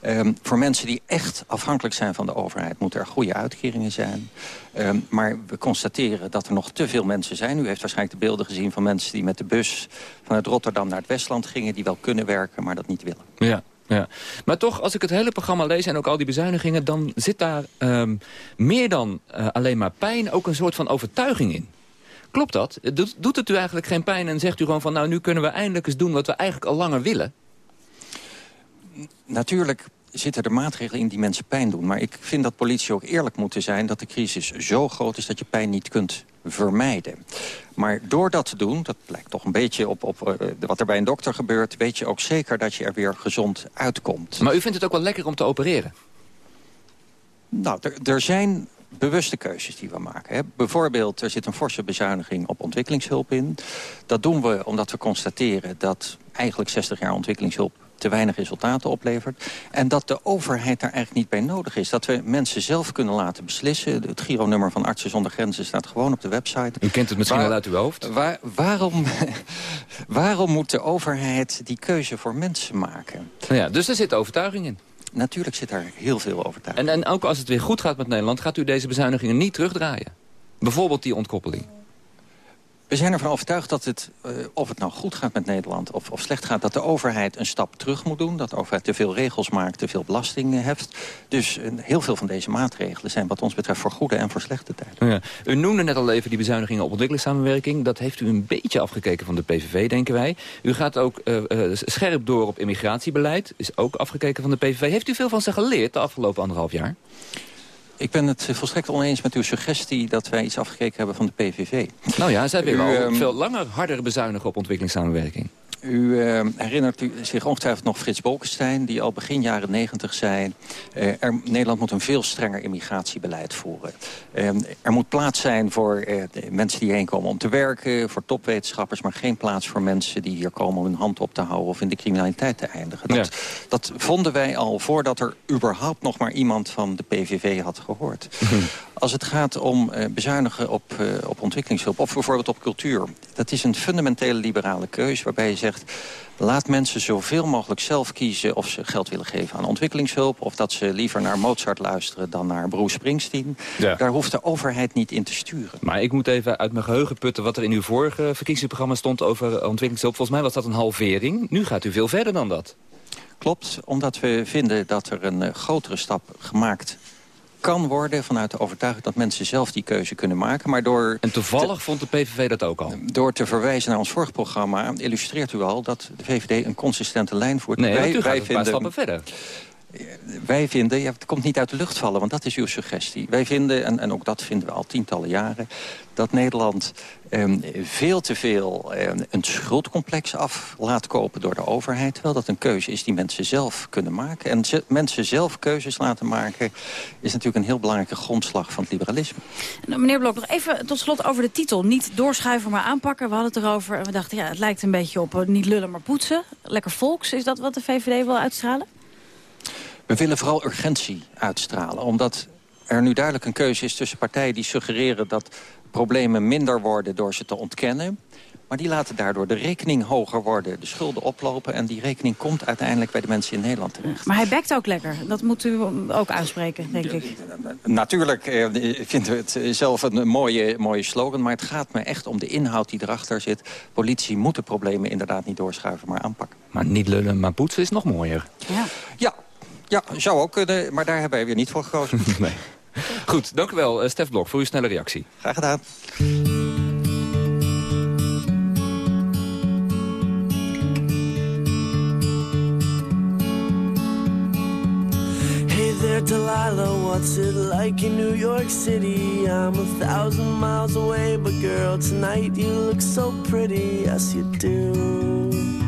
Ehm, voor mensen die echt afhankelijk zijn van de overheid... moeten er goede uitkeringen zijn. Ehm, maar we constateren dat er nog te veel mensen zijn. U heeft waarschijnlijk de beelden gezien van mensen die met de bus... vanuit Rotterdam naar het Westland gingen... die wel kunnen werken, maar dat niet willen. Ja. Ja. Maar toch, als ik het hele programma lees en ook al die bezuinigingen... dan zit daar ehm, meer dan eh, alleen maar pijn ook een soort van overtuiging in. Klopt dat? Doet, doet het u eigenlijk geen pijn en zegt u gewoon van... nou, nu kunnen we eindelijk eens doen wat we eigenlijk al langer willen? Natuurlijk zitten er maatregelen in die mensen pijn doen. Maar ik vind dat politie ook eerlijk moeten zijn... dat de crisis zo groot is dat je pijn niet kunt vermijden. Maar door dat te doen, dat lijkt toch een beetje op, op eh, wat er bij een dokter gebeurt... weet je ook zeker dat je er weer gezond uitkomt. Maar u vindt het ook wel lekker om te opereren? Nou, er zijn bewuste keuzes die we maken. Hè. Bijvoorbeeld, er zit een forse bezuiniging op ontwikkelingshulp in. Dat doen we omdat we constateren dat eigenlijk 60 jaar ontwikkelingshulp te weinig resultaten oplevert. En dat de overheid daar eigenlijk niet bij nodig is. Dat we mensen zelf kunnen laten beslissen. Het Giro-nummer van Artsen zonder Grenzen staat gewoon op de website. U kent het misschien wel uit uw hoofd. Waar- waarom, waarom moet de overheid die keuze voor mensen maken? Nou ja, dus er zit overtuiging in. Natuurlijk zit daar heel veel overtuiging. En, en ook als het weer goed gaat met Nederland... gaat u deze bezuinigingen niet terugdraaien? Bijvoorbeeld die ontkoppeling. We zijn ervan overtuigd dat het, eh, of het nou goed gaat met Nederland of, of slecht gaat... dat de overheid een stap terug moet doen. Dat de overheid te veel regels maakt, te veel belasting heft. Dus eh, heel veel van deze maatregelen zijn wat ons betreft voor goede en voor slechte tijd. Oh Ja. U noemde net al even die bezuinigingen op ontwikkelingssamenwerking. Dat heeft u een beetje afgekeken van de PVV, denken wij. U gaat ook eh, scherp door op immigratiebeleid. Is ook afgekeken van de PVV. Heeft u veel van ze geleerd de afgelopen anderhalf jaar? Ik ben het eh, volstrekt oneens met uw suggestie... dat wij iets afgekeken hebben van de PVV. Nou ja, zij willen al ehm, veel langer harder bezuinigen op ontwikkelingssamenwerking. U eh, herinnert u zich ongetwijfeld nog Frits Bolkestein... die al begin jaren negentig zei... eh, er, Nederland moet een veel strenger immigratiebeleid voeren. Eh, er moet plaats zijn voor de mensen die hierheen komen om te werken... voor topwetenschappers, maar geen plaats voor mensen... die hier komen om hun hand op te houden of in de criminaliteit te eindigen. Dat, dat vonden wij al voordat er überhaupt nog maar iemand van de PVV had gehoord. Als het gaat om eh, bezuinigen op, eh, op ontwikkelingshulp of bijvoorbeeld op cultuur... dat is een fundamentele liberale keuze waarbij je zegt... laat mensen zoveel mogelijk zelf kiezen of ze geld willen geven aan ontwikkelingshulp... of dat ze liever naar Mozart luisteren dan naar Bruce Springsteen. Ja. Daar hoeft de overheid niet in te sturen. Maar ik moet even uit mijn geheugen putten wat er in uw vorige verkiezingsprogramma stond over eh, ontwikkelingshulp. Volgens mij was dat een halvering. Nu gaat u veel verder dan dat. Klopt, omdat we vinden dat er een grotere stap gemaakt kan worden... vanuit de overtuiging dat mensen zelf die keuze kunnen maken. Maar door En toevallig vond de PVV dat ook al. Door te verwijzen naar ons vorige programma... illustreert u al dat de VVD een consistente lijn voert. Nee, want u gaat een paar stappen verder. Wij vinden, ja, het komt niet uit de lucht vallen, want dat is uw suggestie. Wij vinden, en, en ook dat vinden we al tientallen jaren... dat Nederland ehm, veel te veel ehm, een schuldcomplex af laat kopen door de overheid... terwijl dat een keuze is die mensen zelf kunnen maken. En mensen zelf keuzes laten maken... is natuurlijk een heel belangrijke grondslag van het liberalisme. Nou, meneer Blok, nog even tot slot over de titel. Niet doorschuiven, maar aanpakken. We hadden het erover en we dachten, ja, het lijkt een beetje op eh, niet lullen, maar poetsen. Lekker volks, is dat wat de VVD wil uitstralen? We willen vooral urgentie uitstralen. Omdat er nu duidelijk een keuze is tussen partijen die suggereren... dat problemen minder worden door ze te ontkennen. Maar die laten daardoor de rekening hoger worden. De schulden oplopen en die rekening komt uiteindelijk bij de mensen in Nederland terecht. Maar hij bekt ook lekker. Dat moet u ook aanspreken, denk ik. Natuurlijk eh, vinden we het zelf een mooie, mooie slogan... maar het gaat me echt om de inhoud die erachter zit. Politie moet de problemen inderdaad niet doorschuiven, maar aanpakken. Maar niet lullen, maar poetsen is nog mooier. Ja. Ja, ja zou ook kunnen, maar daar hebben wij weer niet voor gekozen. nee. Goed, dank u wel, eh, Stef Blok, voor uw snelle reactie. Graag gedaan. Hey there, Delilah, what's it like in New York City? I'm a thousand miles away, but girl, tonight you look so pretty, yes you do.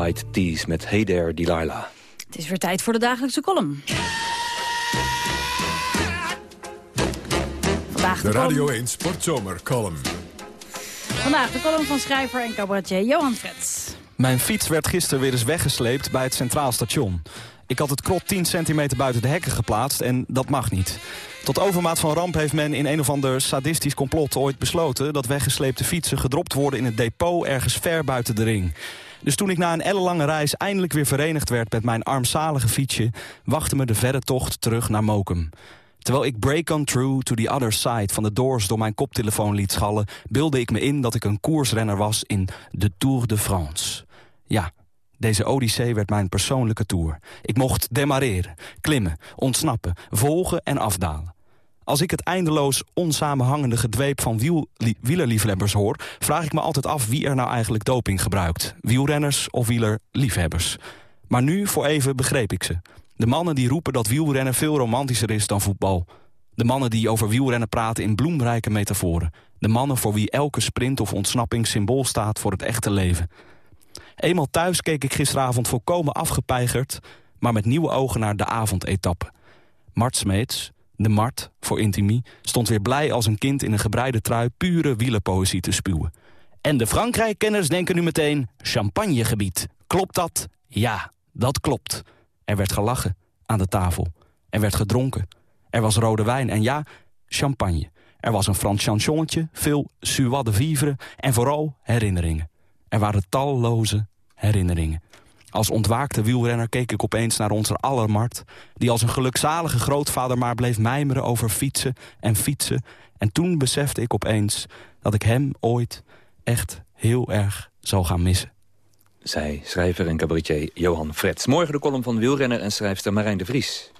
White Tees met Hey There Delilah. Het is weer tijd voor de dagelijkse column. Vandaag de, De Radio column, 1 Sportzomer column. vandaag de column van schrijver en cabaretier Johan Frets. Mijn fiets werd gisteren weer eens weggesleept bij het Centraal Station. Ik had het krot 10 centimeter buiten de hekken geplaatst en dat mag niet. Tot overmaat van ramp heeft men in een of ander sadistisch complot ooit besloten... dat weggesleepte fietsen gedropt worden in het depot ergens ver buiten de ring. Dus toen ik na een ellenlange reis eindelijk weer verenigd werd met mijn armzalige fietsje... wachtte me de verre tocht terug naar Mokum. Terwijl ik Break On Through to the Other Side van de Doors door mijn koptelefoon liet schallen... beelde ik me in dat ik een koersrenner was in de Tour de France. Ja, deze odyssee werd mijn persoonlijke tour. Ik mocht demareren, klimmen, ontsnappen, volgen en afdalen. Als ik het eindeloos onsamenhangende gedweep van wiel, li- wielerliefhebbers hoor... vraag ik me altijd af wie er nou eigenlijk doping gebruikt. Wielrenners of wielerliefhebbers. Maar nu, voor even, begreep ik ze. De mannen die roepen dat wielrennen veel romantischer is dan voetbal. De mannen die over wielrennen praten in bloemrijke metaforen. De mannen voor wie elke sprint of ontsnapping symbool staat voor het echte leven. Eenmaal thuis keek ik gisteravond volkomen afgepeigerd... maar met nieuwe ogen naar de avondetappe. Mart Smeets, de Mart voor Intimie... stond weer blij als een kind in een gebreide trui... pure wielerpoëzie te spuwen. En de Frankrijk-kenners denken nu meteen... champagnegebied. Klopt dat? Ja, dat klopt. Er werd gelachen aan de tafel. Er werd gedronken. Er was rode wijn en ja, champagne. Er was een Frans chansonnetje, veel suade de vivre... en vooral herinneringen. Er waren talloze herinneringen. Als ontwaakte wielrenner keek ik opeens naar onze allermart... die als een gelukzalige grootvader maar bleef mijmeren over fietsen en fietsen. En toen besefte ik opeens dat ik hem ooit echt heel erg zou gaan missen. Zij schrijver en cabaretier Johan Frets. Morgen de column van wielrenner en schrijfster Marijn de Vries.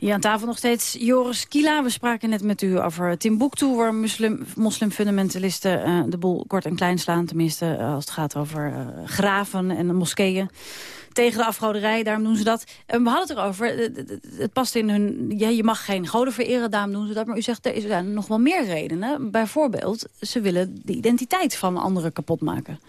Hier aan tafel nog steeds Joris Kila. We spraken net met u over Timbuktu... waar moslim, moslimfundamentalisten eh, de boel kort en klein slaan. Tenminste, eh, als het gaat over eh, graven en moskeeën. Tegen de afgoderij, daarom doen ze dat. En we hadden het erover, het- past in hun... Ja, je mag geen goden vereren, daarom doen ze dat. Maar u zegt, er zijn nog wel meer redenen. Bijvoorbeeld, ze willen de identiteit van anderen kapot maken.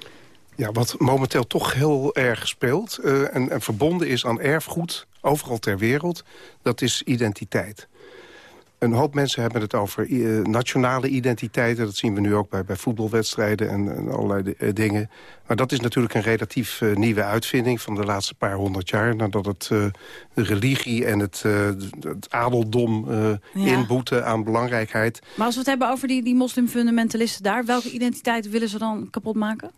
Ja, wat momenteel toch heel erg speelt en, en verbonden is aan erfgoed overal ter wereld, dat is identiteit. Een hoop mensen hebben het over eh, nationale identiteiten. Dat zien we nu ook bij, bij voetbalwedstrijden en, en allerlei eh, dingen. Maar dat is natuurlijk een relatief eh, nieuwe uitvinding van de laatste paar honderd jaar. Nadat het de religie en het, het adeldom Ja. inboeten aan belangrijkheid. Maar als we het hebben over die, die moslimfundamentalisten daar... welke identiteit willen ze dan kapot maken?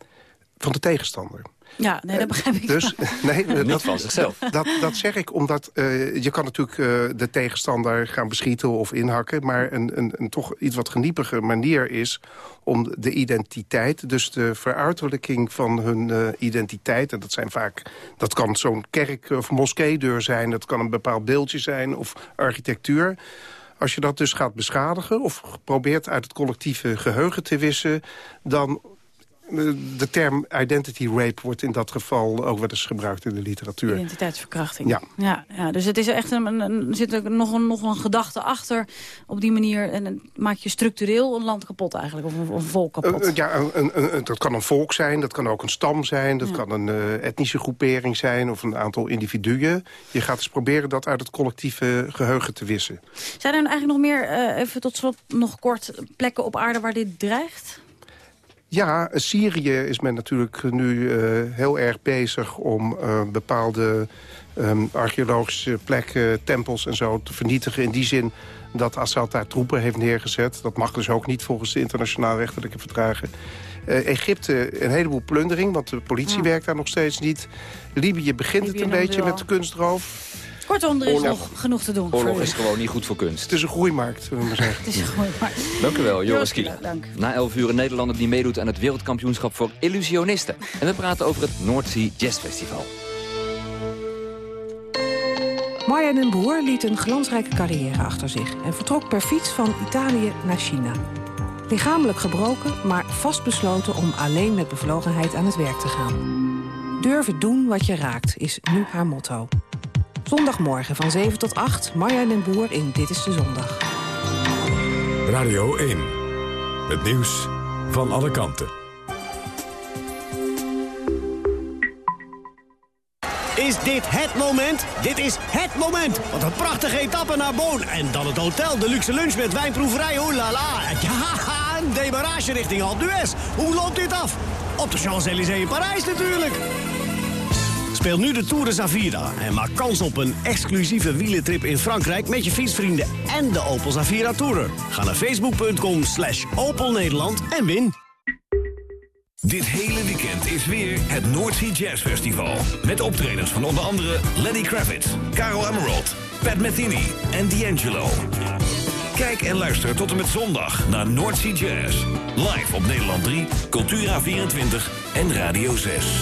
Van de tegenstander. Ja, nee, dat begrijp ik. Dus, nee, Niet dat, van zichzelf. Dat, dat zeg ik omdat eh, je kan natuurlijk eh, de tegenstander gaan beschieten of inhakken. Maar een, een, een toch iets wat geniepige manier is om de identiteit, dus de veruiterlijking van hun eh, identiteit. En dat zijn vaak, dat kan zo'n kerk- of moskeedeur zijn, dat kan een bepaald beeldje zijn of architectuur. Als je dat dus gaat beschadigen of probeert uit het collectieve geheugen te wissen... dan eh, de term identity rape wordt in dat geval ook wel eens gebruikt in de literatuur. Identiteitsverkrachting. Ja. Ja, ja, dus het is echt een, een, er zit er nog een, nog een gedachte achter op die manier. En maak je structureel een land kapot eigenlijk. Of een, of een volk kapot. Eh, eh, ja, een, dat kan een volk zijn, dat kan ook een stam zijn... dat Ja. kan een eh, etnische groepering zijn of een aantal individuen. Je gaat eens proberen dat uit het collectieve geheugen te wissen. Zijn er eigenlijk nog meer, eh, even tot slot nog kort, plekken op aarde waar dit dreigt? Ja, Syrië is men natuurlijk nu eh, heel erg bezig om eh, bepaalde ehm, archeologische plekken, tempels en zo te vernietigen. In die zin dat Assad daar troepen heeft neergezet. Dat mag dus ook niet volgens de internationaal rechtelijke verdragen. Eh, Egypte een heleboel plundering, want de politie Ja. werkt daar nog steeds niet. Libië begint Libië het een beetje met de kunstroof. Kortom, er is Oorlog. nog genoeg te doen. Oorlog is gewoon niet goed voor kunst. Het is een groeimarkt, zullen we maar zeggen. Het is gewoon maar... Dank u wel, Joris dank. Na 11 uur een Nederlander die meedoet aan het wereldkampioenschap voor illusionisten. En we praten over het Noordzee Jazz Festival. Marja den Boer liet een glansrijke carrière achter zich... en vertrok per fiets van Italië naar China. Lichamelijk gebroken, maar vastbesloten om alleen met bevlogenheid aan het werk te gaan. Durven doen wat je raakt, is nu haar motto. Zondagmorgen van 7 tot 8, Marja den Boer in Dit is de Zondag. Radio 1. Het nieuws van alle kanten. Is dit het moment? Dit is het moment! Wat een prachtige etappe naar Boon. En dan het hotel, de luxe lunch met wijnproeverij, oh la la. Ja, een demarrage richting Alpe d'Huez. Hoe loopt dit af? Op de Champs-Élysées in Parijs natuurlijk. Speel nu de Tour de Zavira en maak kans op een exclusieve wielentrip in Frankrijk... met je fietsvrienden en de Opel Zavira Tourer. Ga naar facebook.com slash Opel Nederland en win. Dit hele weekend is weer het Noordsea Jazz Festival. Met optredens van onder andere Lenny Kravitz, Caro Emerald, Pat Metheny en D'Angelo. Kijk en luister tot en met zondag naar Noordsea Jazz. Live op Nederland 3, Cultura 24 en Radio 6.